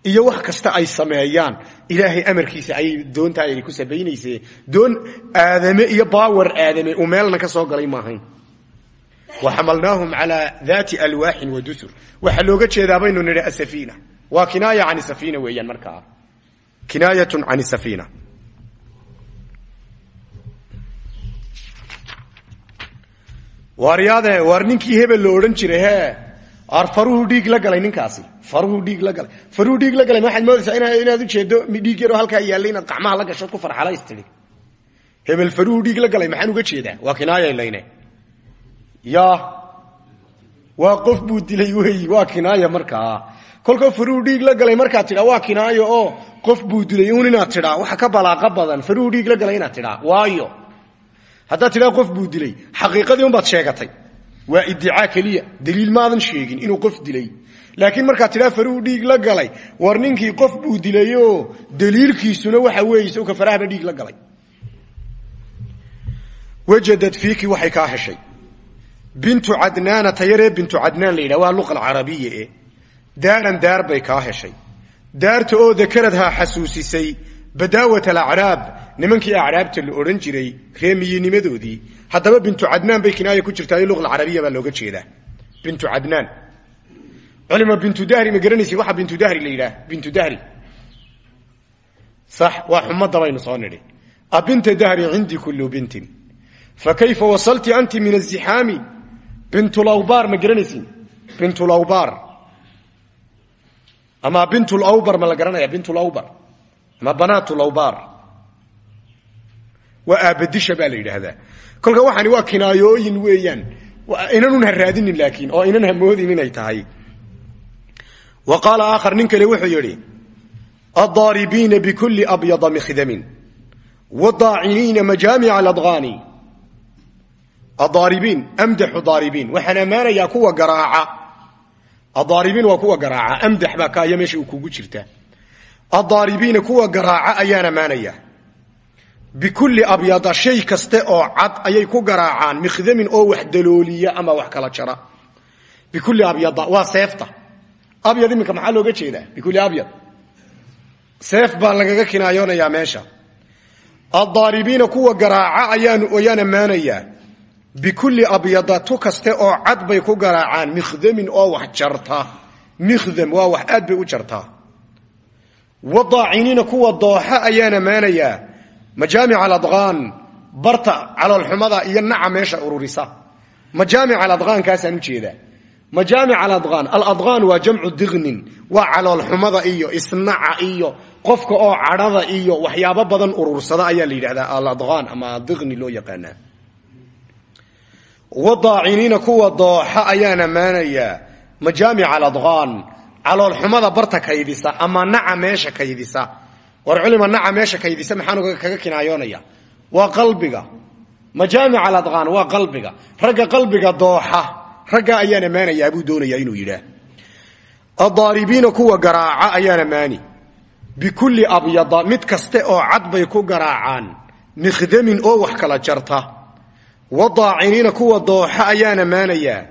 iyo wax kasta ay sameeyaan ilaahay amarkiisa ayay doontaa ay ku sabaynaysee doon aadame iyo baawer aadame uu meelna ka soo galay maahayn waxamalnaahum calaa daati alwaaxin wa dusur waxaa looga jeedaa baynu nidhi asafiina waa kinaaya can safiina weeyaan markaa kinaayatun can safiina waaryaade waar ninkii la odhan jiray he ar la galay ninkaasi faruhu la galay faruhu dhiig la galay waxaad moodaysaa ina inaad ujeedo dhiig yaroo halkaa yaallay inaad gacmaha la gashood ku farxalays tidhi hebel faruhu dhiig la galay maxaan uga jeedaa waa kinaaya layne ya waa qof buu dilay wey waa kinaaya markaa. Kolka dhiig la galay markaad tidhaa waa kinaayo oo qof buu dilay un inaad tidhaa waxa ka balaaqa badan dhiig la galay inaad tidhaa waayo haddaad tidhaa qof buu dilay xaqiiqadii unbaad sheegatay. Waa iddicaa keliya daliil maadan sheegin inuu qof dilay. Laakiin markaad tidhaa dhiig la galay war ninkii qof buu dilayoo daliilkiisuna waxa weeye sawka farahaba dhiig la galay. Wajadad fiiki waxay kaa heshay bintu cadnaana tayaree bintu cadnaan la yidhah waa luqa alcarabiya e daaran daar bay kaa heshay. Daarta oo dakaradhaa xasuusisay badaawat alacraab nimankii acraabta la odhan jiray reemiyinimadoodii haddaba bintu cadnaan bay kinaaya ku jirtaa luqa alcarabiya baa looga jeedaa. Bintu cadnaan. Culima bintu dahri ma garanaysi waxaa bintu dahri la yidhaah bintu dahri. Sax waa xumadda baynu soo nidhi. Abinta dahri cindii bintulawbar ma garanaysin? Bintulawbar ama bintulawbar ma la garanaya bintulawbar ama banaatulawbar waa aabadisha baa la yidhaahdaa. Kolka waxaani waa kinaayooyin weeyaan. Inanun ha raadinin laakiin oo inan hamoodin inay tahay. Wa qaala aakhar nin kale wuxuu yidhi addaaribiina bikuli abyada mikhdamin wadaaciniina majaamica aladqaani adaaribiin amdaxu daaribiin waxaan ammaanayaa kuwa garaaca. Adaaribiin waa kuwa garaaca. Amdax baa kaaya meesha uu kugu jirtaa addaaribiina kuwa garaaca ayaan ammaanayaa bikulli abyada shay kaste oo cad ayay ku garaacaan. Mikhdamin oo wax dalooliya ama wax kala jara. Bikulli abyada waa seefta. Abyad iminka maxaa looga jeedaa? Bikulli abyad seef baa lagaga kinaayoonayaa meesha. Addaaribiina bikulli abyada tu kaste oo cad bay ku garaacaan. Mikhdamin oo wax jarta. Mikhdam waa wax aad bay u jartaa wadaaciniina kuwa dooxa ayaan ammaanayaa majaamic aladqaan barta caloolxumada iyo naca meesha ururisa. Majaamic aladqaankaasaan u jeedaa majaamic aladqaan aladqaan waa jamcu diqnin waa caloolxumada iyo isnaca iyo qofka oo cadhada iyo waxyaabo badan urursada ayaa la yidhahdaa aladqaan ama diqni loo yaqaanaa wadaaciniina kuwa dooxa ayaan ammaanayaa. Majaamic aladqaan caloolxumada barta kaydisa ama naca meesha kaydisa. War culima naca meesha kaydisa maxaan kaga kinaayoonaya? Waa qalbiga. Majaamic aladqaan waa qalbiga. Ragga qalbiga dooxa. Ragga ayaan ammaanayaa buu doonayaa inuu yidhaah. Addaaribiina kuwa garaaca ayaan ammaani. Bikulli abyada mid kaste oo cad bay ku garaacaan. Mikhdamin kala jarta wadaaciniina kuwa dooxa ayaan ammaanayaa.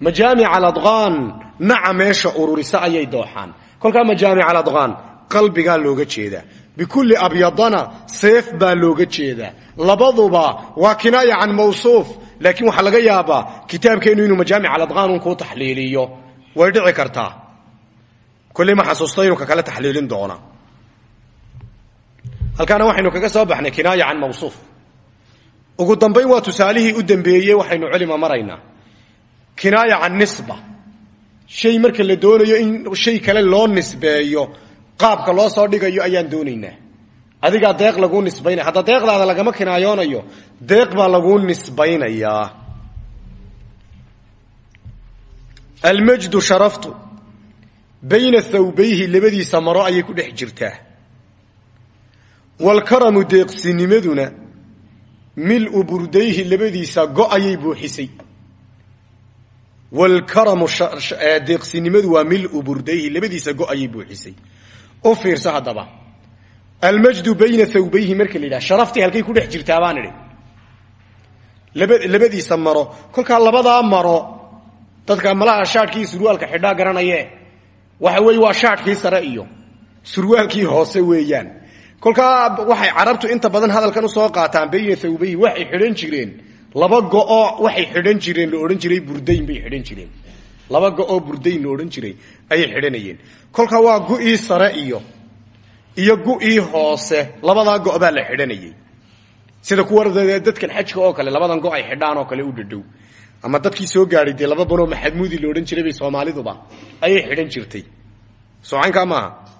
Majaamic aladqaan naca meesha ururisa ayay dooxaan. Kolkaa majaamic aladqaan qalbigaa looga jeedaa. Bikulli abyadana seef baa looga jeedaa. Labaduba waa kinaaya can mawsuuf. Laakiin waxaa laga yaabaa kitaabkeennu inuu majaamic aladqaan un kuu taxliiliyo. Way dhici kartaa. Kolley ma xasuusta inuu kakale taxliilin doona. Halkaana waxaynu kaga soo baxnay kinaaya can ugu dambayn waa tusaalihii u dambeeyey waxaynu culima maraynaa. Kinaaya can nisba. Shay marka la doonayo in shay kale loo nisbeeyo qaabka loo soo dhigayo ayaan doonaynaa. Adigaa deeq laguu nisbaynaya hadda deeqdaada lagama kinaayoonayo deeq baa laguu nisbaynayaa. Almajdu sharaftu. Bayna thawbayhi labadiisa maro ayay ku dhex jirtaa. Waalkaramu deeqsinimaduna milu burdayhi labadiisa go ayay buuxisay wlkaramu deeqsinimadu waa milu burdayhi labadiisa go buuxisay. U fiirso haddaba. Almajdu bayna thawbayhi marka la yidhaha halkay ku dhex jirtaa baan idhi. Labadiisa maro. Kolkaa labadaa maro dadka malaha shaadhkii surwaalka xidhaa garanaye waxa weeye waa shaadhkii sare iyo surwaalkii hoose weeyaan kolkaa waxay carabtu inta badan hadalkan u soo qaataan bayna thawbayhi waxay xidhan jireen. Laba go-oo waxay xidhan jireen la odhan jiray burdayn bay xidhan jireen. Laba go-oo burdayn la odhan jiray ayay xidhanayeen. Kolka waa gu-ii sare iyo iyo gu-ii hoose labadaa go' baa la xidhanayay. Sida kuwa dadkan xajka oo kale labadan go ay xidhaan oo kale u dhadhow ama dadkii soo gaadhay dee laba banoo maxamuudi la odhan jiray bay soomaaliduba ayay xidhan jirtay. Socaynkaa maaha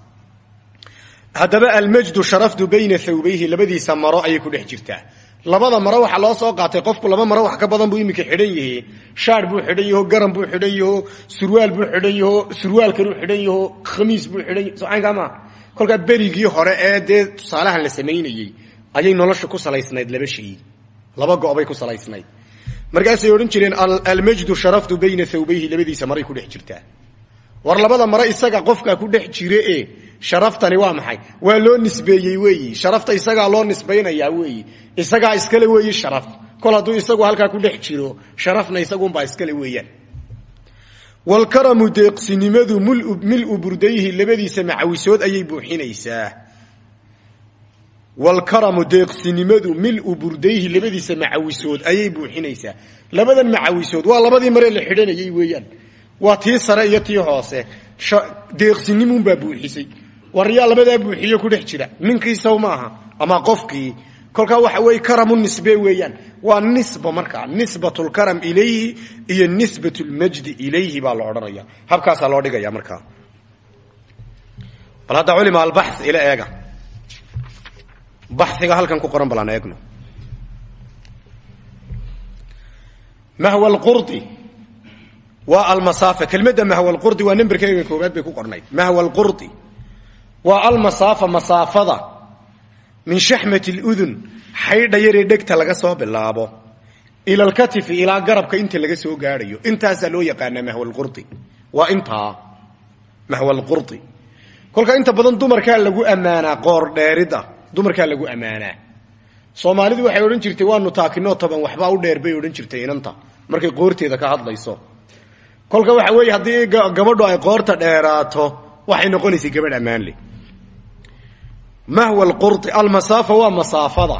haddaba almajdu sharaftu bayna thawbayhi labadiisa maro ayay ku dhex jirtaa. Labada maro waxaa loo soo qaatay qofku laba maro wax ka badan buu iminka xidhan yahe shaar buu xidhan yaho garan buu xidhan yaho surwaal buu xidhan yaho surwaalkanuu xidhan yaho khamiis buu maaha kolkaa berigii hore ee dee tusaalahan la samaynayey ayay nolosha ku salaysnayd laba shay. Laba go-bay ku salaysnayd. Markaasay odhan jireen almajdu sharaftu bayna thawbayhi labadiisa maray ku dhex war labada mare isaga qofkaa ku dhex jire e sharaftani waa maxay? Waa loo nisbeeyey weeyi. Sharafta isagaa loo nisbaynayaa weeyi. Isagaa iskale weeyi sharaf kol hadduu isagu halkaa ku dhex jiro sharafna isagunbaa iskale weeyaan. Walkaramu deeqsinimadu milu burdayhi labadiisa macawisood ayay buuxinaysaa. Walkaramu deeqsinimadu milu burdayhi labadiisa macawisood ayay buuxinaysaa. Labadan macawisood waa labadii maree la xidhanayay weeyaan waa tii sare iyo tii hoose. Deeqsinimunbaa buuxisay. War yaa labadaa buuxiyo ku dhex jira. Ninkiisaw maaha ama qofkii. Kolkaa waxa weye karamu nisbe weeyaan. Waa nisba markaa nisbat lkaram ilayhi iyo nisbat lmajdi ilayhi baa la odhanaya. Habkaasaa loo dhigaya markaa bal hadda culima albax ila eega. Baxiga halkan ku qoran balaan eegno. Mahw lqurdi waa almasaafa kelmadda mahw lqurdi waa namberkeega koobaad bay ku qornayd mahw lqurdi waa almasaafa masaafada. Min shaxmat ludun xaydha yaree dhegta laga soo bilaabo. Ila lkatifi ilaa garabka inta laga soo gaadhayo. Intaasaa loo yaqaanaa mahw lqurdi waa intaa mahw lqurdi kolka inta badan dumarkaa lagu ammaanaa qoordheerida dumarkaa lagu ammaanaa. Soomaalidu waxay odhan jirtay waanu taakinoo toban waxbaa u dheer bay odhan jirtay inanta. Markay qoorteeda ka hadlayso kolka waxa weeye haddii gabadhu ay qoorta dheeraato waxay noqonaysay gabadh ammaan leh mahwa alqurdi almasaafa waa masaafada.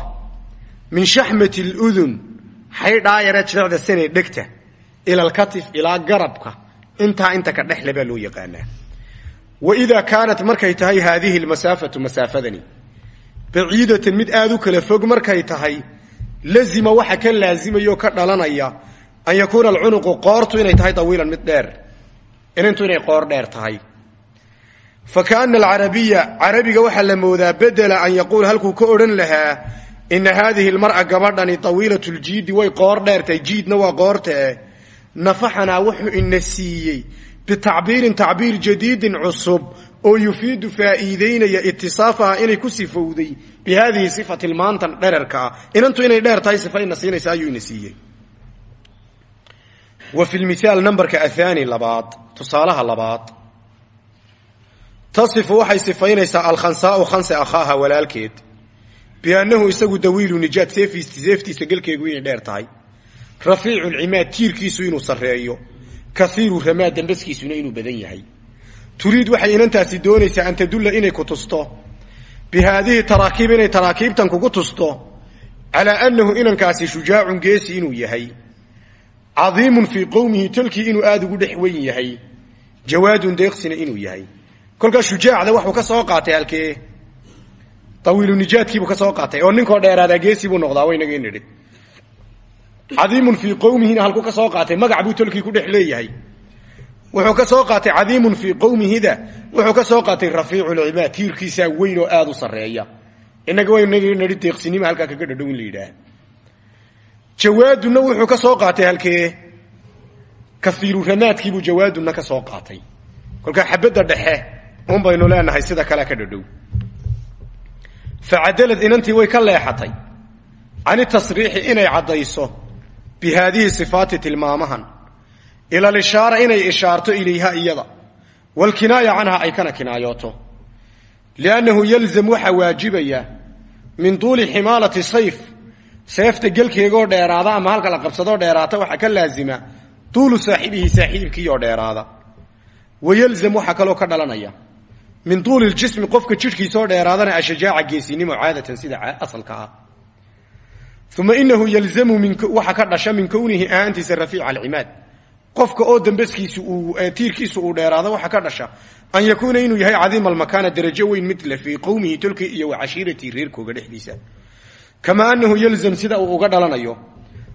Min shaxmati ludun xaydhaa yare jirecda sanee dhegta ila alkatif ilaa garabka intaa inta ka dhexle loo yaqaanaa. Wa idaa kaanat markay tahay haadihi lmasaafatu masaafadani. Baciidatan mid aada u kala fog markay tahay lazima waxa ka laazimayaoo ka dhalanaya an yakuuna alcunuqu qoortu inay tahay tawiilan mid dheer inantu inay qoor dheer tahay fa kaana alcarabiya carabiga waxaa la moodaa bedela an yaquul halkuu ka odhan lahaa ina haadihi lmar'a gabadhani tawiilat ljiidi way qoor dheertahay jiidna waa qoortae nafaxanaa wuxuu ina siiyey bitacbiirin tacbiir jadiidin cusub oo yufiidu faa'iideynaya itisaafaha inay ku sifowday bi haadihi sifati maantan dherarka ah inantu inay dheer tahay sifa ina siinaysa ayuu ina wa fi lmithaal nambarka ahaani labaad tusaalaha labaad. Tasifu waxay sifaynaysaa alkhansaau khanse akhaaha walaalkeed biannahu isagu dawiilu nijaad seeftiisa gelkeegu inay dheer tahay. Rafiicu lcimaad tiirkiisu inuu sarreeyo kaiiru ramaa dambaskiisuna inuu badan yahay. Turiid waxay inantaasi doonaysaa an tadulla inay ku tusto bi haadihi taraakiib inay taraakiibtan kugu tusto calaa annahu inankaasi shujaacun geesi inuu yahay cadiimun fii qowmihi tolkii inuu aada ugu dhex yahay jawaadun deeqsina inuu yahay. Kolkaa shujaacda waxuu ka soo qaatay halkee? Tawiilu nijaadkiibuu ka soo qaatay oo ninkoo dheeraadaa geesi buu noqdaa waynagii nidhi. Cadiimun fii qowmihina halkuu ka soo qaatay magac buu tolkii ku dhex wuxuu ka soo qaatay cadiimun fii qowmihida wuxuu ka soo qaatay rafiiculcimaad tiirkiisaa weyn oo aada u sarreeya. Inaga waynagii nidhi deeqsinima halkaa kaga dhadhow in la jawaadunna wuxuu ka soo qaatay halkee? Kaiiru ramaadkiibuu jawaadunna ka soo qaatay. Kolkaa xabadda dhexe un baynu leenahay sida kale ka dhadhow. Facadalad inantii way ka leexatay. Cani tasriixi inay caddayso bi haadihi sifaati tilmaamahan. Ila lishaara inay ishaarto ilayha iyada. Wlkinaaya canha ay kana kinaayooto liannahu yalzam waxaa waajibaya min tuuli ximaalati sayf seefta gelkeegoo dheeraada ama halka la qabsadoo dheeraata waxaa ka laazima tuulu saaxibihi saaxiibkiioo dheeraada. Wayalzam waxaa kaloo ka dhalanaya. Min tuuli ljismi qofka jidhkiisoo dheeraadana ashajaaca geesinimo caadatan sida asalka ah. Uma inahu yalzamu waxa ka dhasha min kownihi ahaantiisa rafiica alcimaad. Qofka oo dambaskiisu uu tiirkiisu uu dheeraado waxa ka dhasha an yakuuna inuu yahay cadiima almakaana darajo weyn mid le fii qowmihi tolkii iyo wa cashiiratii reerkooga dhexdiisa kamaa anahu yalzam sida uu uga dhalanayo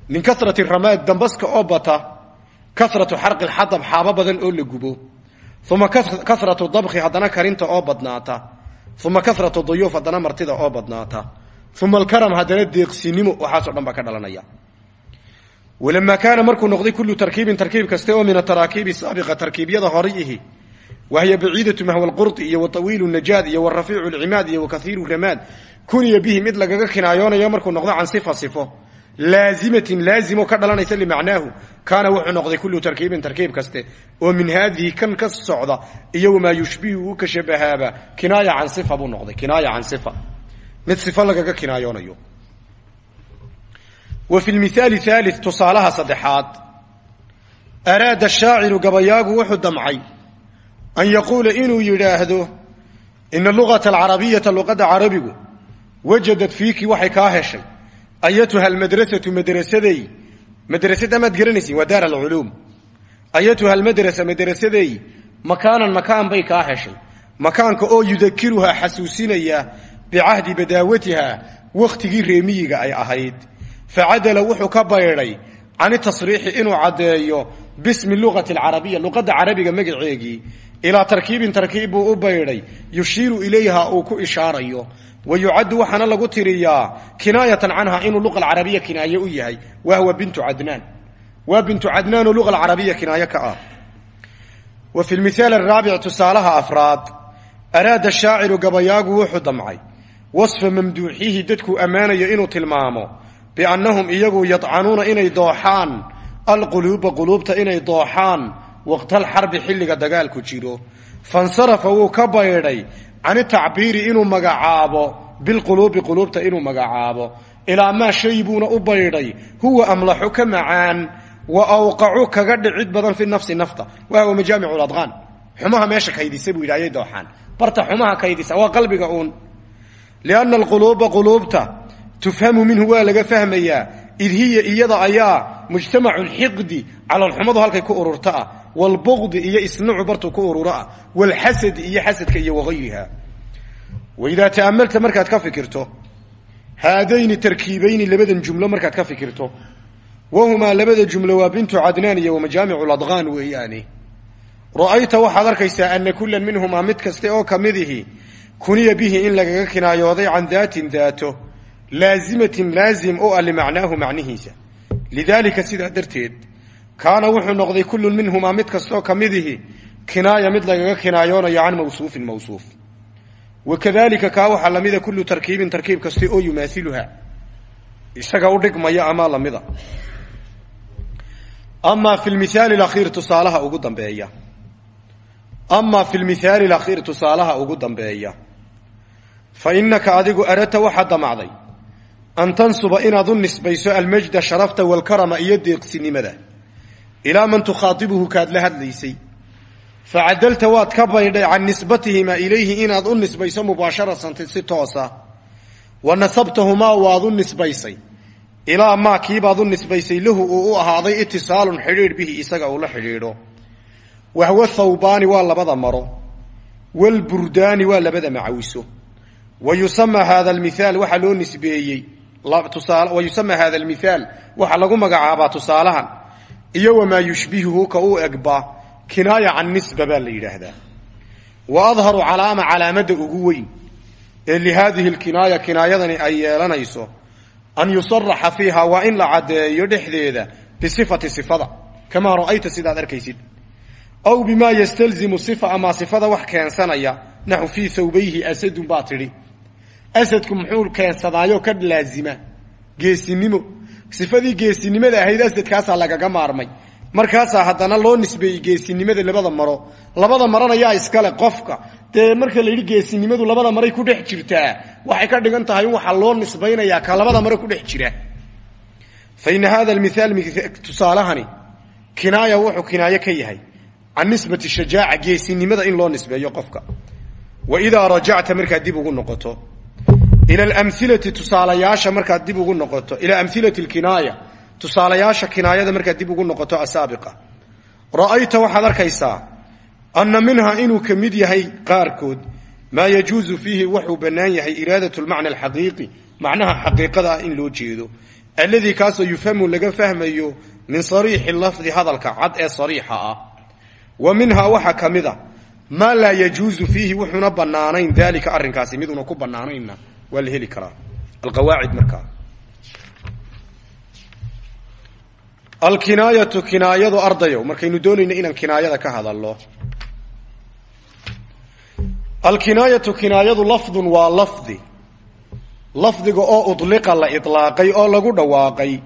min karati ramaad dambaska oo bata karatu xarqi lxadab xaabo badan oo la gubo uma karatu dabki haddana karinta oo badnaata uma karatu duyuuf haddana martida oo badnaata uma alkaram haddana deeqsinimo waxaasoo dhan baa ka dhalanaya walamaa kaana markuu noqday kullu tarkiibin tarkiib kaste oo min ataraakiibi saabiqa tarkiibyada ihi wahiya baciidatu mahwa lqurdi iyo watawiilu najaad iyo warafiicu lcimaad iyo wakaiiru ramaad kuniya bihi mid lagaga kinaayoonayo markuu noqdo can sifa sifo laazimatin laazimo ka dhalanaysa limacnaahu kaana wuxuu noqday kullu tarkiibin tarkiib kaste oo min haadihi kan ka socda iyo wamaa yushbihu u ka shabahaaba kinaaya can sifa buu noqday kinaaya can sifa mid sifo lagaga kinaayoonayo wa fi an yaquula inuu yidhaahdo ina lugata alcarabiyata luqadda carabigu wajadat fiiki waxay kaa heshay ayatuha almadrasatu madrasadey madrasad amaad garanaysin waa daar alculuum ayatuha almadrasa madrasadey makaanan makaan bay kaa heshay makaanka oo yudakiruhaa xasuusinaya bicahdi badaawatiha wakhtigii reemiyiga ay ahayd facadala wuxuu ka baydhay can tasriixi inuu caddeeyo bismi luqati alcarabiya luqadda carabiga magaceegii ilaa tarkiibin tarkiib buu u baydhay yushiiru ilayha uu ku ishaarayo. Wa yucaddu lagu tiriyaa kinaayatan canha inuu luqa alcarabiya kinaaye u yahay wahwa bintu cadnaan. Waa bintu cadnaan oo luqa alcarabiya ka ah. Wa fi lmithaal araabic tusaalaha afraad araada shaaciru gabayaagu wuxuu damcay. Wasfa mamduuxihi dadkuu ammaanayo inuu tilmaamo biannahum iyagu yadcanuuna inay dooxaan alquluuba quluubta inay dooxaan waqtalxarbi xilliga dagaalku jiro. Fansarafa wuu ka baydhay can tacbiiri inuu magacaabo bilquluubi quluubta inuu magacaabo. Ilaa maa shay buuna u baydhay huwa amlaxu ka macaan wa awqacu kaga dhicid badan fi nafsi nafta. Wahuwa majaamic ladqaan xumaha meesha kaydisa buu yidhi ayay dooxaan. Barta xumaha kaydisa waa qalbiga uun. Lianna alquluuba quluubta tufhamu minhu waa laga fahmayaa id hiya iyada ayaa mujtamacu lxiqdi calolxumadu halkay ku ururta ah wlbuqdi iyo isnucu bartuu ku ururo ah wlxasadi iyo xasadka iyo wagayriha waidaa ta'amalta markaad ka fikirto haadayni tarkiibayni labadan jumlo markaad ka fikirto wahumaa labada jumlo waa bintu cadnaan iyo wamajaamicu ladqaan weeyaani ra'ayta waxaad arkaysaa ana kulan minhumaa mid kaste oo kamidihi kuniya bihi in lagaga kinaayooday can daatin daato laazimatin laazim oo ah limacnaahu macnihiisa kaana wuxuu noqday kullun minhumaa mid kastoo ka midihi kinaaya mid lagaga kinaayoonayo can mawsuufin mawsuuf. Wa kadalika kaa waxaa lamida kullu tarkiibin tarkiib kasta oo yumaailuha isaga u dhigmaya amaa lamida amaa fi lmithaali lakhiir tusaalaha ugu dambeeya. Amaa fi lmithaali lakhiir tusaalaha ugu dambeeya. Fa innaka adigu aradta waxaad damacday. An tansuba inaad u nisbayso almajda sharafta walkarama iyo deeqsinimada ilaa man tukhaadibuhu kaad la hadlaysay. Facadalta waad ka baydhay can nisbatihimaa ilayhi inaad u nisbayso mubaasharatan si toosa. Wa nasabtahumaa waad u nisbaysay. Ilaa maa kiibaad u nisbaysay lahu uu u ahaaday itisaalun xidhiidh bihi isaga uu la xidhiidho. Wahwa thawbaani waa labada maro. Walburdaani waa labada macawiso. Wa yusamaa hada lmithaal waxaa loo nisbeeyey. Waxaa lagu magacaabaa tusaalahan iyo wamaa yushbihuhu ka uu egba kinaaya can nisba baa la yidhaahdaa. Wa adharu calaama calaamadda ugu weyn ee lihaadihi lkinaaya kinaayadani ay yeelanayso an yusaraxa fiiha waa in la caddeeyo dhexdeeda bisifati sifada. Kamaa ra'ayta sidaad arkaysid. Aw bimaa yastalzimu sifa ama sifada wax keensanaya naxu fii thawbayhi asadun baa tidhi. Asadku muxuu keensadaayo ka laazima geesinimo sifadii geesinimada ahayd asadkaasaa lagaga maarmay. Markaasaa haddana loo nisbeeyey geesinimada labada maro. Labada marana yaa iskale qofka. Dee marka la yidhi geesinimadu labada maray ku dhex jirtaa waxay ka dhigan tahay in waxaa loo nisbaynayaa ka labada mare ku dhex jira. Fa ina hada miaal tusaalahani kinaaya wuxuu kinaayo ka yahay. Can nisbati shajaaca geesinimada in loo nisbeeyo qofka. Wa idaa rajacta markaad dib ugu noqoto ila alamilati tusaalayaasha markaad dib ugu noqoto ila amilati lkinaaya tusaalayaasha kinaayada markaad dib ugu noqoto asaabiqa. Ra'ayta waxaad arkaysaa anna minha inuu ka mid yahay qaarkood maa yajuusu fiihi wuxuu bannaan yahay iraadat lmacna alxaqiiqi macnaha xaqiiqada ah in loo jeedo. Alladii kaasoo yufhamu laga fahmayo min sariixi lafdi hadalka cad ee sariixa ah. Wa minhaa waxaa ka mid a maa laa yajuusu fiihi wuxuuna bannaanayn daalika arrinkaasi miduuna ku bannaanaynna waa la heli karaa. Alqawaacid markaa alkinaayatu kinaayadu ardayo markaynu doonayno inaan kinaayada ka hadalno alkinaayatu kinaayadu lafdun waa lafdi. Lafdiga oo udliqa la idlaaqay oo lagu dhawaaqay.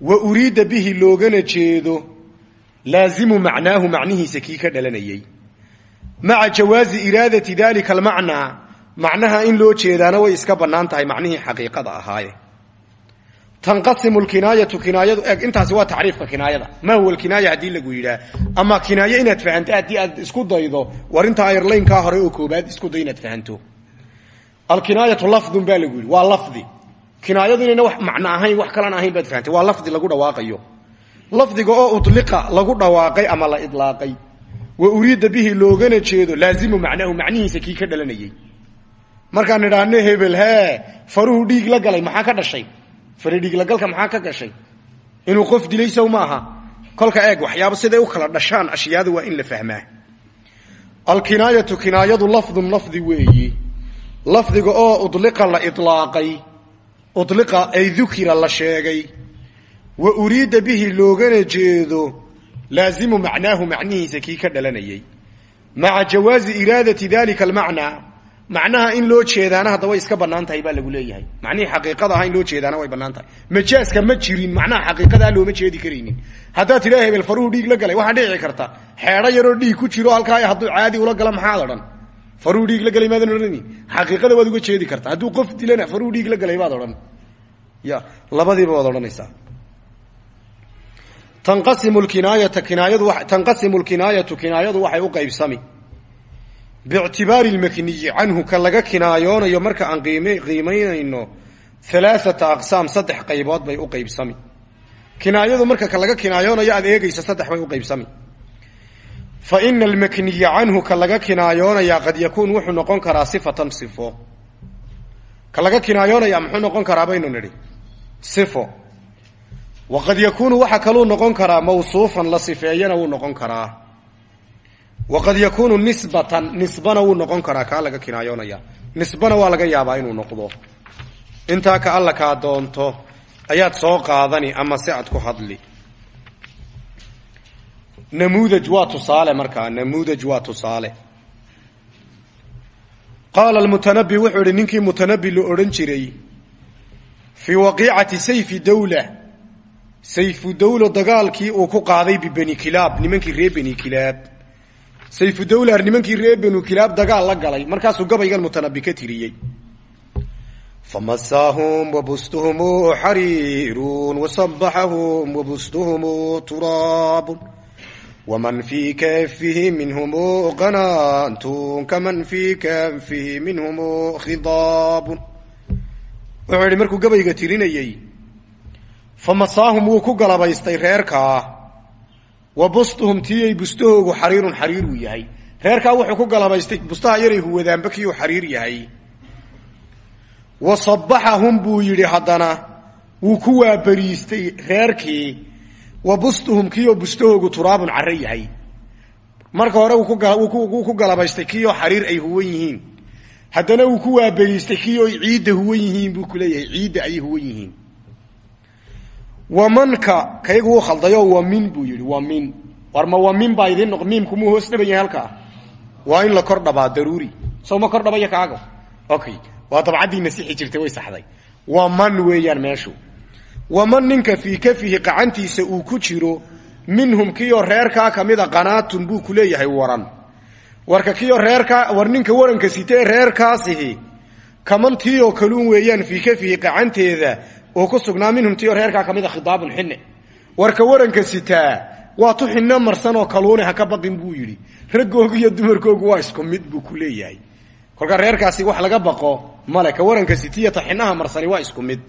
Wa uriida bihi loogana jeedo laazimu macnaahu macnihiisa kii ka dhalanayay. Maca jawaazi iraadati dalika almacnaa macnaha in loo jeedaana way iska bannaan tahay macnihii xaqiiqada ahaaye. Tanqasimu lkinaayatu kinaayadu eg intaasi waa tacriifka kinaayada. Ma huwa lkinaaya haddii lagu yidhaah? Ama kinaayo inaad fahanto haddii aad isku daydo war intaa airlaynkaa hore oo koobaad isku day inaad fahanto. Alkinaayatu lafdun baa lagu yidhi waa lafdi. Kinaayadu wax macno ahayn wax kalan ahayn baad fahantay waa lafdi lagu dhawaaqayo. Lafdiga oo udliqa lagu dhawaaqay ama la idlaaqay. Wa uriida bihi loogana jeedo laazimu macnahu macnihiisa kii ka dhalanayay markaan idhaahno hebel hee faruhu dhiig la galay maxaa ka dhashay? Fari dhiiglagalka maxaa ka gashay? Inuu qof dilay sow maaha kolka eeg waxyaaba siday u kala dhashaan ashyaada waa in la fahmaa. Alkinaayatu kinaayadu lafdun lafdi weeyi. Lafdiga oo udliqa la ilaaqay udliqa ay dukira la sheegay. Wa uriida bihi loogana jeedo laazimu macnaahu macnihiisa kii ka dhalanayay. Maca jawaazi iraadati dalika almacnaa macnaha in loo jeedaana hadda way iska bannaan tahay baa lagu leeyahay. Macnihii xaqiiqada aha in loo jeedaana way bannaan tahay. Majaaska ma jirin macnaha xaqiiqadaa looma jeedi karaynin. Haddaad tidhaa hebel faruhu dhiig la galay waxaa dhici karta. Xeedho yaroo dhiig ku jiro halkaa hadduu caadi ula gala maxaad odhan? Faruhu dhiig la galay maadan odhani? Xaqiiqada waad uga jeedi karta. Hadduu qof dilana faruhu dhiig la galay baad odhan. Ya labadiiba waad odhanaysaa. Tanqasimu lkinaayata kinaayadu tanqasimu lkinaayatu kinaayadu waxay u qaybsami biictibaari lmakniyi canhu ka laga kinaayoonayo marka aan qiimaynayno alaaata aqsaam saddex qaybood bay u qaybsami. Kinaayadu marka ka laga kinaayoonayo aad eegayso saddex bay u qaybsami. Fa ina almakniya canhu ka laga kinaayoonaya qad yakuun wuxuu noqon karaa sifatan sifo. Ka laga kinaayoonaya muxuu noqon karaa baynu nidhi? Sifo. Wa qad yakuunu waxa kaluu noqon karaa mawsuufan la sifeeyana wuu noqon karaa waqad yakuunu nisbatan nisbana wuu noqon karaa kaa laga kinaayoonaya nisbana waa laga yaabaa inuu noqdo intaa ka alla kaa doonto ayaad soo qaadani ama si aad ku hadli namuudaj waa tusaale markaa namuudaj waa tusaale qaala almutanabi wuxuu ninkii mutanabi la odhan jiray fii waqiicati sayfi dawla sayfu dawla dagaalkii uu ku qaaday bibeni kilaab nimankii reer beni sayfu dawlar nimankii reer benu kilaab dagaal la galay markaasuu gabaygan mutanabi ka tiriyey. Famasaahum wabustuhum xariirun wasabaxahum wabustuhum turaabun waman fii kafihi minhum qanaantun kaman fii kafihi minhum khidaabun wuxuu yidhi markuu gabayga tirinayey famasaahum wuu ku galabaystay reerkaa wa bustuhum tiiyay bustahoogu xariirun xariir uu yahay. Reerkaa wuxuu ku galabaystay bustaha yaray huwadaanba kiiuu xariir yahay. Wa sabaxahum buu yidhi haddana wuu ku waabariistay reerkii. Wa bustuhum kiioo bustahoogu turaabun carre yahay. Marka hore wuu ku galabaystay kiioo xariir ay huwan yihiin. Haddana wuu ku waabariistay kiioo ciidda huwan yihiin buu ku ciidda ayay huwan yihiin wamanka kaygu wuu khaldayo waa min buu yidhi waa min war ma waa min baa idiin noq miimku muu hoos dhaban yahay halkaa in la kor dhabaa daruuri. Sow ma kor dhabaya kaago okay waa dabcaddiina sixi jirtay way saxday. Waa man weeyaan meeshu. Waman ninka fii kafihi qacantiisa uu ku jiro minhum kiyo reerkaa kamida qanaatun buu ku leeyahay waran. Warka kiyo reerkaa war ninka waranka sitee reerkaasihi kaman tiioo kaluun weeyaan fii kafihi qacanteeda oo ku sugnaa minhum tiyo reerkaa kamida khidaabun xine warka waranka sitaa waa tu xinno marsan oo kaluune ha ka baqin buu yidhi. Raggoogu iyo dumarkoogu waa isku mid buu ku leeyahay. Kolkaa reerkaasi wax laga baqo male ka waranka sitiyata xinaha marsani waa isku mid.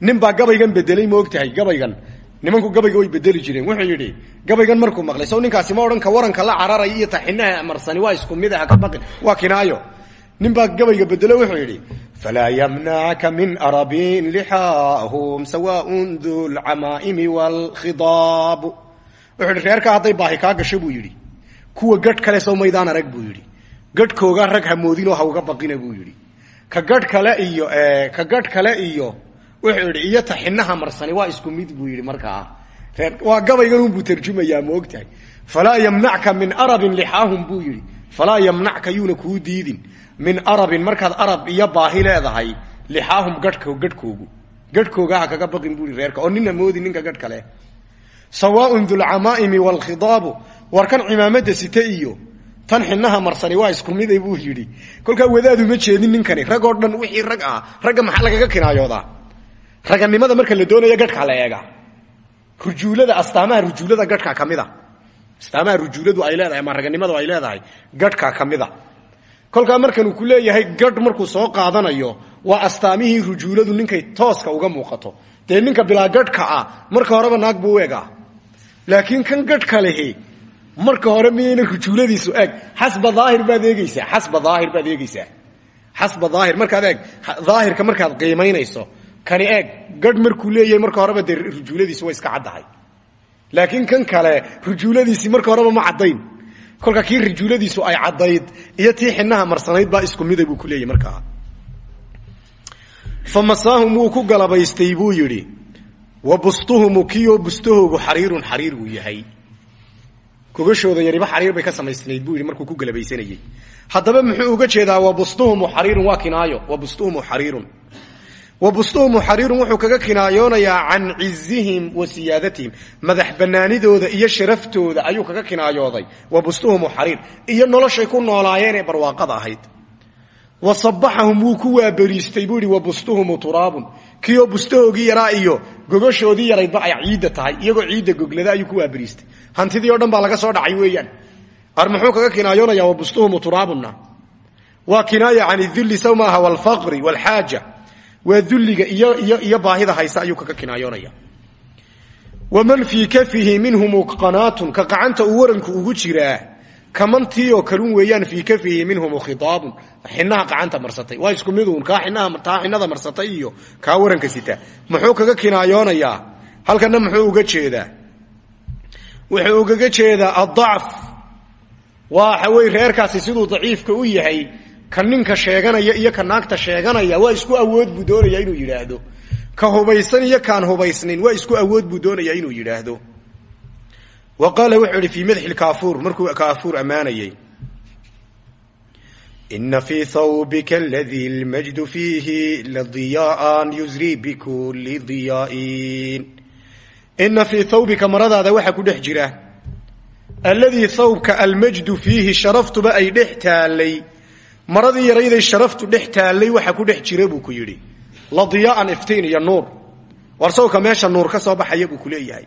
Nin gabaygan bedelay ma gabaygan. Nimanku gabayga way bedeli jireen. Wuxuu yidhi gabaygan markuu maqlay sow ninkaasi ma odhan ka waranka la cararay iyo ta xinaha marsani waa isku mid ha ka baqin waa kinaayo nin baa gabayga bedelo wuxuu yidhi falaa ymnacka min arabin lixaahum sawaaun du lcamaa'imi wlkhidaab wuxuu yidhi reerkaa hadday baahi kaa gasho buu yidhi. Kuwa gadh kale sow maydaan arag buu yidhi. Gadhkooga rag hamoodinoo hauga baqina buu yidhi. Ka gadh kale iyo ka gadh kale iyo wuxuu yidhi iyo ta marsani waa isku mid buu yidhi markaa. Waa gabayganunbuu tarjumayaa ma falaa ymnacka min arabin lixaahum buu yidhi falaa ymnacka yuuna kuu diidin. Min arabin markaad arab iyo baahi leedahay lixaahum gadhko gadhkoogu. Gadhkooga ha kaga baqin bui reerka oo nina moodi ninka gadh kale. Sawaaun dulcamaa'imi waalkhidaabu war kan cimaamada site iyo tan xinaha marsani waa isku miday buu yidhi. Kolkaa wadaadu ma jeedin ninkani rag oo dhan wixii rag ah ragga maxaa lagaga kinaayoodaa? Raganimada marka la doonayo gadhkaa la eega astaamaha rujuuladu ay leedahay ama raganimadu ay leedahay gadhkaa ka mida. Kolkaa markanuu ku leeyahay gadh markuu soo qaadanayo waa astaamihii rujuuladu ninkay tooska uga muuqato. Dee ninka bilaa gadhka ah marka horeba naag buu u laakiin kan gadhka lehi marka hore miyayna rujuuladiisu eeg? Xasba daahir baad eegeysaa xasba daahir baad eegeysaa xasba daahir markaad eeg daahirka markaad qiimaynayso kani eeg gadh markuu leeyahay marka horeba dee way iska caddahay laakiin kan kale rujuuladiisii marka horeba ma caddayn. Kolka kii rujuuladiisu ay caddayd iyo tii xinaha marsanayd baa isku mida buu ku markaa fa wuu ku galabaystay buu yidhi wa bustuhumu kiyo bustahoogu xariirun xariir uu yahay. Gogashooda yariba xariir bay ka samaysnayd buu yidhi markuu ku galabaysanayey haddaba muxuu uga jeedaa wa bustuhumu xariirun waa kinaayo wa bustuhumu xariirun wa bustuhumu xariirun wuxuu kaga kinaayoonayaa can cizihim wa siyaadatihim madax banaanidooda iyo sharaftooda ayuu kaga kinaayooday. Wa bustuhumu xariir. Iyo noloshay ku noolaayeen ee barwaaqada ahayd. Wa sabaxahum wuu ku waaberiistay buu yihi wa bustuhumu turaabun. Kioo bustahoogii yaraa iyo gogashoodii yaraydba ay ciidda tahay. Iyagoo ciidda goglada ayuu ku waaberiistay hantidii o dhan baa laga soo dhacay weeyaan. Ar muxuu kaga kinaayoonayaa wa waa dulliga iyo baahida haysa ayuu kaga kinaayoonaya. Waman fii kafihi minhum qanaatun ka qacanta uu waranku ugu jiraa kamantii oo kalun weeyaan fii kafihi minhum khidaabun xinaha qacanta marsatay. Waa isku miduun kaa taa xinada marsatay iyo kaa waranka sita. Muxuu kaga kinaayoonayaa halkana muxuu uga jeedaa wuxuu ugaga jeedaa adacf waxa wey reerkaasi siduu daciifka u yahay ka ninka sheeganaya iyo ka naagta sheeganaya waa isku awood buu doonaya inuu yidhaahdo. Ka hubaysan iyo kaan hubaysnin waa isku awood buu doonaya inuu yidhaahdo. Wa qaala wuxuu ihi fii madxi markuu kaafuur ammaanayey ina fii thawbika aladii lmajdu fiihi ladiyaaan yusri bikuli diyaain ina fii thawbika maradaada waxaa ku dhex jira alladii thawbka almajdu fiihi sharaftuba ay dhex taalay maradii yarayday sharaftu dhex taallay waxa ku dhex jira buu ku yidhi ladiyaaan iftiin iyo nuur. War sawka meesha nuur ka soo baxaya buu ku leeyahay.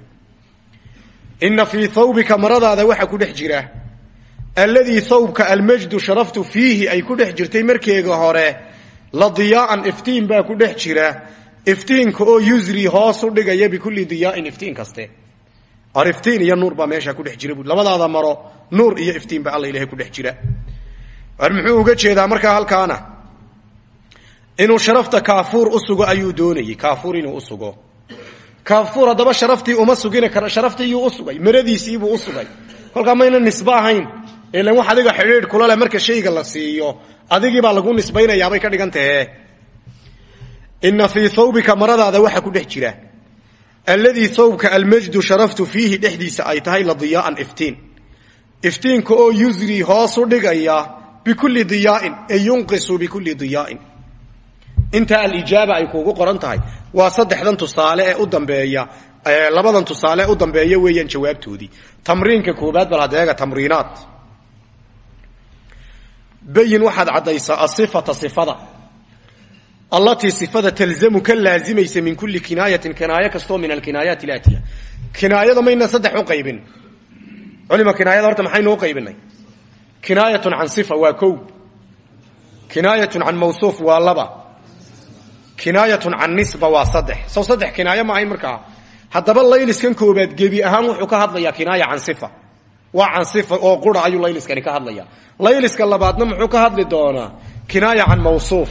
Ina fii thawbika maradaada waxa ku dhex jira. Alladii thawbka almajdu sharaftu fiihi ay ku dhex jirtay markeega hore ladiyaaan iftiin baa ku dhex jira. Iftiinka oo yusri hoos u dhigaya bikulli diyaain iftiin kaste. Ar iftiin iyo nuur meesha ku dhex jira bu labadaada maro nuur iyo iftiin baa alla ilahay ku dhex jira ar muxuu uga jeedaa markaa halkaana? Inuu sharafta kaafuur u ayuu doonayey. Kaafuur inuu u sugo. Kaafuur haddaba sharaftii uma sugin sharaftiiyuu u sugay. Maradiisiibuu u sugay. Kolkaa mayna nisbe ahayn. Wax adiga xidhiidh kula leh marka shayga la siiyo. Adigii baa lagu nisbaynayaabay ka dhigan tahe ina fii maradaada waxa ku dhex jira. Alladii thawbka almajdu sharaftu fiihi dhexdiisa ay tahay ladiyaaan iftiin. Iftiinka oo yusri hoos u dhigaya bikulli diyaain ay yunqisu bikulli diyaain inta alijaaba ay kuugu qoran tahay waa saddexdan tusaale ee u dambeeya labadan tusaale u dambeeya weeyaan jawaabtoodii tamriinka koobaad bal hadeega tamriinaat bayin waxaad caddaysaa asifata sifada. Allatii sifada talzamu ka laazimaysa min kulli kinaayatin kinaayo kastoo min alkinaayaat ilaatiya kinaayada mayna saddex u qaybin. Culima kinaayada horta maxaynu u qaybinay kinaayatun can sifa waa kow. Kinaayatun can mawsuuf waa laba. Kinaayatun can nisba waa saddex. Sow saddex kinaayo ma ahayn markaa. Haddaba layliskan koobaad gebi ahaan wuxuu ka hadlayaa kinaaya can sifa. Waa can sifa oo qura ayuu layliskani ka hadlaya layliska labaadna muxuu ka hadli doonaa? Kinaaya can mawsuuf.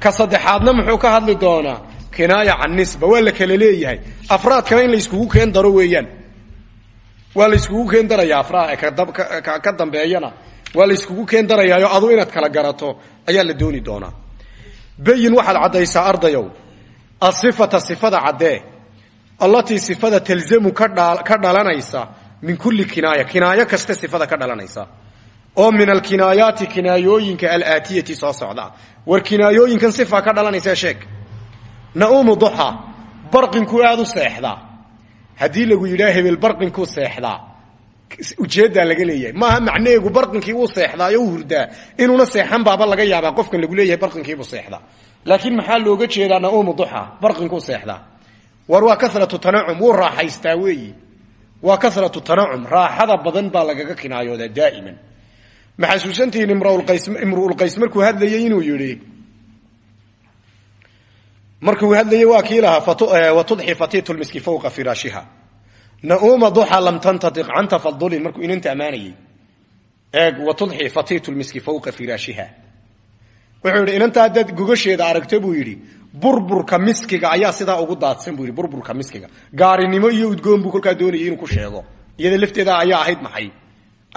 Ka saddexaadna muxuu ka hadli doonaa? Kinaaya can nisba. Waa la kala leeyahay. Afraadkana in la iskugu keen daro weeyaan. Waa ka dambeeyana waa la iskugu keen darayaayo adu inaad kala garato ayaa la dooni doonaa bayin waxaad caddaysaa ardayow asifata sifada caddee allatii sifada talzamu ka dhalanaysa min kulli kinaaya kinaayo kasta sifada ka dhalanaysa. Oo min alkinaayaati kinaayooyinka alaatiyati soo socda. War kinaayooyinkan sifa ka dhalanaysa sheeg. Naumu duxa barqinkuu aada u seexdaa haddii lagu yidhaha hebel barqinkuu seexdaa ujeeddaa laga leeyahay. Maaha macnaheegu barqinkii uu seexdaayo u hurdaa. Inuuna seexan baaba laga yaabaa qofkan lagu leeyahay barqinkiibuu seexdaa. Laakiin maxaa looga jeedaa naumu duxa barqinkuu seexdaa? War waa karatu tanacum wuu raaxaystaa weeyi. Waa karatu tanacum raaxada badan baa lagaga kinaayoodaa daa'iman. Ma xasuusantihiin imruulqays markuu hadlayay inuu yidhi? Markuu hadlayay waa kii lahaa watudxi fatiitu lmiski fawqa firaashiha nauuma duxa lam tantaiq can tafadulin markuu inanta ammaanayey eeg watudxi fatiitu lmiski fawqa firaashiha wuxuu yidhi inanta haddaad gogasheeda aragto buu yidhi burburka miskiga ayaa sidaa ugu daadsan buu yidhi burburka miskiga gaarinimo iyo udgoon buu kolkaa doonayay inuu ku sheego iyada lafteeda ayaa ahayd maxay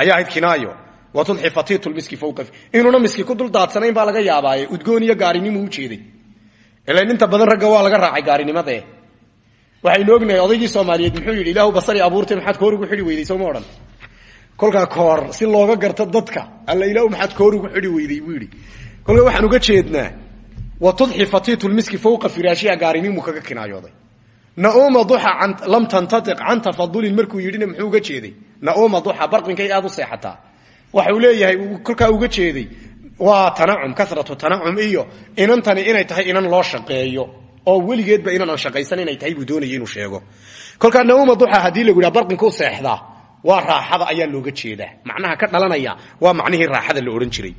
ayaa ahayd kinaayo watudxi fatiitu lmiski fawqa inuuna miski ku dul daadsanayn baa laga yaabaaye udgoon iyo gaarinimo ujeeday ilan inta badan ragga waa laga raacay gaarinimade waxaynu ognahay odaygii soomaaliyeed muxuu yidhi ilaahu basari abuurtay maxaad koor ugu xidhi weyday sooma odhan. Koor si looga garto dadka alla ilaahu maxaad koor ugu xidhi weyday buu kolkaa waxaan uga jeednaa wa tudxi fatiitu lmiski fawqa firaashiha gaarinimuu kaga kinaayooday. Nauma duxa lam tantaiq can tafadulin markuu yidhina muxuu uga jeeday. Nauma duxa barqinkay aad u seexataa. Waxau leeyahay kolkaa uga jeeday waa tanacum karatu tanacum iyo inantani inay tahay inan loo shaqeeyo oo weligeedba inan aan shaqaysan inay tahay buu doonaya inuu sheego. Kolkaa nauma duxa haddii lagu yidhaha barqinku seexdaa waa raaxada ayaa looga jeedaa. Macnaha ka dhalanaya waa macnihii raaxada la odhan jiray.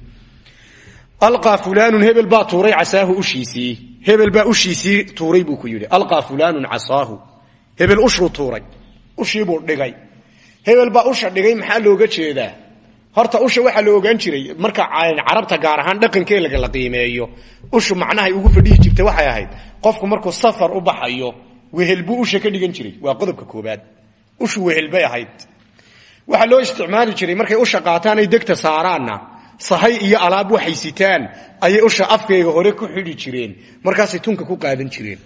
Alqaa fulaanun hebel baa tuuray casaahu ushiisii. Hebel baa ushiisii tuuray buu ku yidhi. Alqaa fulaanun casaahu. Hebel ushuu tuuray. Ushiibuu dhigay. Hebel baa usha dhigay maxaa looga jeedaa horta usha waxaa la ogaan jiray marka carabta gaar ahaan dhaqankeelaga la qiimeeyo ushu macnahay ugu fadhihi jirtay waxay ahayd qofku markuu safar u baxayo wehel usha ka dhigan jiray waa qodobka koobaad ushu wehel ahayd. Waxaa loo isticmaali jiray markay usha qaataan ay degta saaraanna sahay iyo alaab waxay sitaan ayay usha afkayga hore ku xidhi jireen markaasay tunka ku qaadan jireen.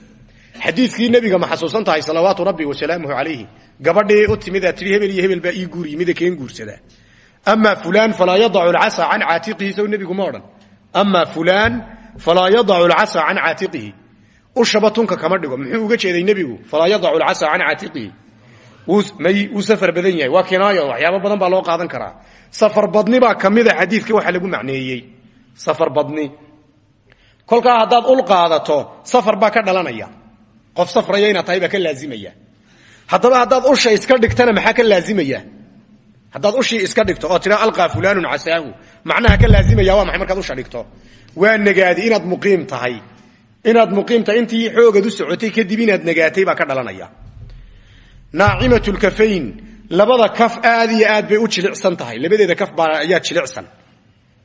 Xadiidkii nebiga ma tahay salawaatu rabbi wasalaamuhu calayhi gabadhii u timidaa tii hebel iyo hebel ii guuriyi mida keen guursadaa ama fulan falaa yadacu lcasa can caatiqihi sow nebigu ma odhan. Ama fulan falaa yadacu lcasa can caatiqihi ushaba tunka kama dhigo muxuu uga jeeday nebigu falaa yadacu lcasa can caatiqihi wuu safar badan yahay waa kinaayo waxyaabo badan baa loo qaadan karaa. Safar badni lagu macneeyey. Safar badni. Kolkaa haddaad ul qaadato safar baa ka dhalanaya. Qof safraya inaad tahay baa ka laazimaya. Haddaba haddaad usha iska dhigtana maxaa haddaad ushii iska dhigto oo tiraa alqaa fulaanun casaahu. Macnaha ka laazimaya waa maxay markaad usha dhigto? Waa nagaadi inaad muqiim tahay. Inaad muqiim tahay intii xoogad u socotay kadib inaad nagaatay baa ka dhalanaya. Naacimatu lkafayn labada kaf aad iyo aad bay u jilicsan tahay. Labadeeda kaf baa ayaa jilicsan.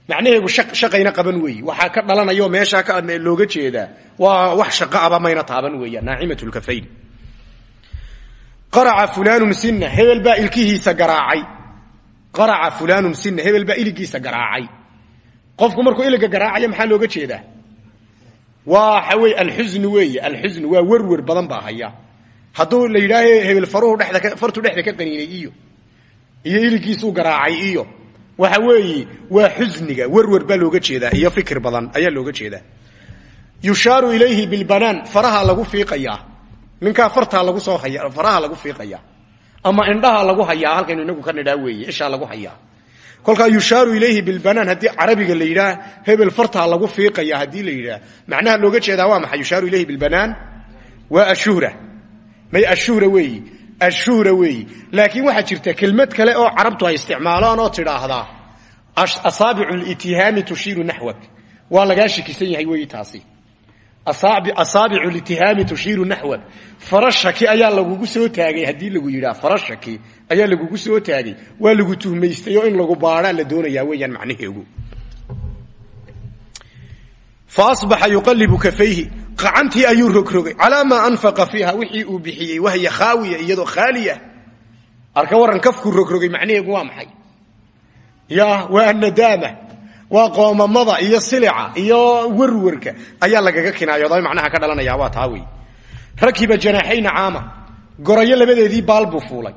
Macnaheegu shaqayna qaban weeyi. Waxaa ka dhalanayao meeshaa looga jeedaa waa wax shaqo aba mayna taaban weeyaan naacimat lkafayn qaraca fulaanun sinna hebel baa ilkihiisa garaacay qaraca fulaanun sinna hebel baa iligiisa garaacay. Qofku markuu iliga garaacayo maxaa looga jeedaa? Waxa wey alxusnu weeye alxusnu waa werwer badan baa haya. Hadduu la yidhaahe hebel faruhu dheda fartuu dhexda ka qaniinay iyo iyo iligiisuu garaacay iyo waxa weeye waa xusniga werwer baa looga jeedaa iyo fikir badan ayaa looga jeedaa. Yushaaru ilayhi bilbanaan faraha lagu fiiqayaa. Ninkaa fartaa lagu soo faraha lagu fiiqaya ama indhaha lagu hayaa halkaynu inagu ka nidhaa weeye ishaa lagu hayaa. Kolkaa yushaaru ilayhi bilbanaan haddii carabiga la yidhaah hebel fartaa lagu fiiqaya haddii la yidhaah. Macnaha looga jeedaa waa maxay? Yushaaru ilayhi bilbanaan waa ashuhra. May ashuhra weeyi? Ashuhra weeyi. Laakiin waxaa jirta kelmad kale oo carabtu ay isticmaalaan oo tidhaahdaa asaabicu litihaami tushiiru naxwak waa lagaa shikisan yahay weeyi taasi asaabicu litihaami tushiiru naxwak farashaki ayaa lagugu soo taagay. Haddii lagu yidhaah farashaki ayaa lagugu soo taagay. Waa lagu tuhmaystay oo in lagu baadhaa la doonayaa weeyaan macnaheegu. Fa asbaxa yuqallibu kafayhi. Qacantii ayuu rogrogay. Calaa maa anfaqa fiiha wixii uu bixiyey wahya khaawiya iyadoo khaaliya. Arka warran kafkuu rogrogay macnaheegu waa maxay? Ya waa annadaama waa qoomamada iyo silica iyo werwerka ayaa lagaga kinaayooda macnaha ka dhalanaya waa taa rakiba janaaxayna caama. Gorayo labadeedii baal buu fuulay.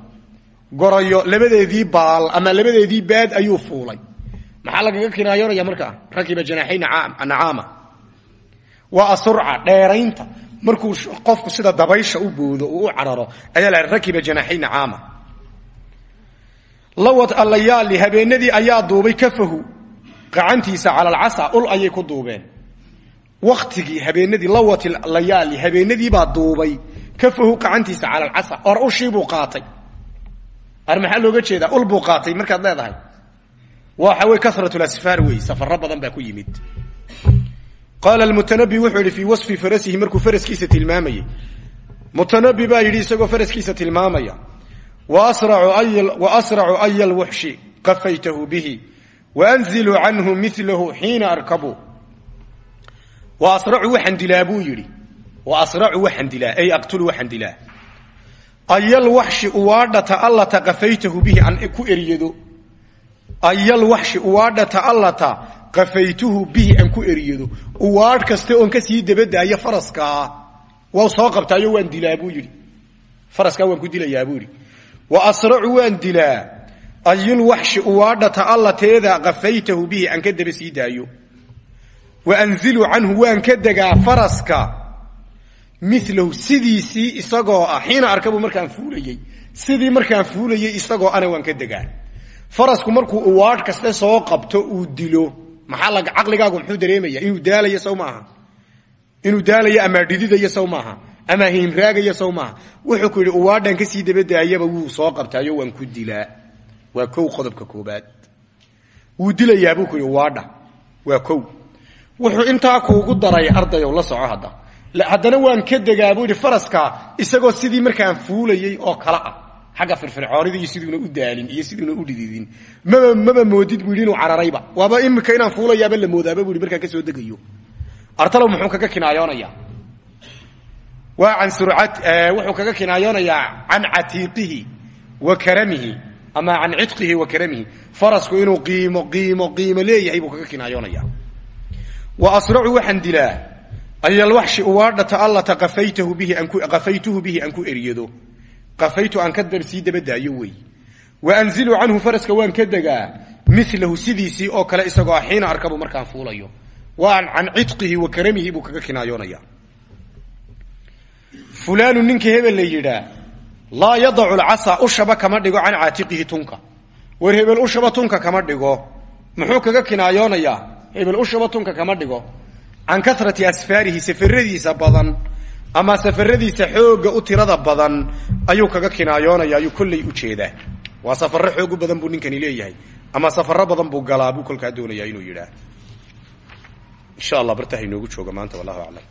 Gorayo labadeedii baal ama labadeedii baad ayuu fuulay. Maxaa lagaga kinaayoonaya markaa rakiba janaaxayna nacaama waa asurca dheeraynta. Markuu qofku sida dabaysha u boodo uu u cararo ayaa la rakiba janaaxayna caama. Lawad allayaali habeenadii ayaa duubay kafahu qacantiisa cala alcasa ul ayay ku duubeen. Waktigii habeenadii lawati layaali habeenadiibaa duubay. Kafahu qacantiisa cala alcasa or ushiibuu qaatay. Ar maxaa looga jeedaa? Ul buu qaatay markaad leedahay. Waxa wey karatlasfaar wey safaro badan baa ku yimid. Qaala mutanabi wuxuu yidhi fii wasfi farasihi markuu faraskiisa tilmaamayey mutanabi baa yidhi isagoo faraskiisa tilmaamaya wa asracu aya lwuxshi qafaytahu bihi wanzilu canhu milahu xiina arkabu wa asracu waxaan dilaa buu yidhi wa asracu waxaan dilaa ay aqtulu waxaan dilaa ayalwaxshi uwaadhata allata qafaytahu bihi an ku eryado ayalwaxshi uwaadhata allata qafaytuhu bihi aan ku eryado uwaadh kaste oon ka sii dabadaayo faraskaa waa soo qabtaayo waan dilaa buu yidhi faraskaa waan ku dilayaa buu ayulwaxshi uwaadhata allateeda qafaytahu bihi aan ka daba sii daayo. Wa anzilu canhu waan ka degaa faraska. Milahu sidiisii isagoo ah. Xiina arkabu markaan fuulayey sidii markaan fuulayey isagoo ana waan ka farasku markuu uwaadh kaste soo qabto uu dilo. Maxaa caqligaagu muxuu dareemaya inuu daalayo saw maaha. Inuu daalayo ama dhididayo saw maaha. Ama hiimraagayo saw wuxuu ku yidhi uwaadhan ka sii dabadaayaba wuu soo qabtaayo waan ku dilaa waa kow qodobka koobaad. Wuu dilayaa buu ku yidhi uwaadha waa kow. Wuxuu intaa kuugu daray ardayow la soco hadda. Haddana waan ka degaa buu yidhi isagoo sidii markaan fuulayey oo kale ah xagga firfircoonida iyo siduuna u daalin iyo siduuna u dhididin. Maba maba moodid buu inuu cararayba waaba imika inaan fuulayaaba la moodaaba bu markaan ka soo degayo. Artalow muxuu kaga kinaayoonaya waa surcat wuxuu kaga kinaayoonayaa can catiiqihi wa karamihi ama can cidqihi wa karamihi. Farasku inuu qiimo qiimo qiimo leeyahay buu kaga kinaayoonaya wa asracu waxaan dilaa ayalwaxshi uwaadhata allata qafaytahu bihi qafaytuhu bihi aan ku eryado qafaytu aan ka sii dabadaayo wey. Wa anzilu canhu faraska waan ka degaa milahu sidiisii oo kale isagoo ah xiina arkabu markaan fuulayo. Waan can cidqihi wa karamihi buu kaga kinaayoonaya fulaanu ninka hebel la laa yadacu lcasa ushaba kama dhigo can caatiqihi tunka. War hebel ushaba tunka kama dhigo. Muxuu kaga kinaayoonayaa hebel ushaba tunka kama dhigo. Can karati asfaarihi safaradiisa badan ama safaradiisa xooga u tirada badan ayuu kaga kinaayoonaya ayuu kolley u jeedaa waa safaro xoogu badan buu ninkani leeyahay ama safaro badan buu galaa buu kolkaa doonayaa inuu yidhaah insha allah bartaha inoogu jooga maanta wallahu aclam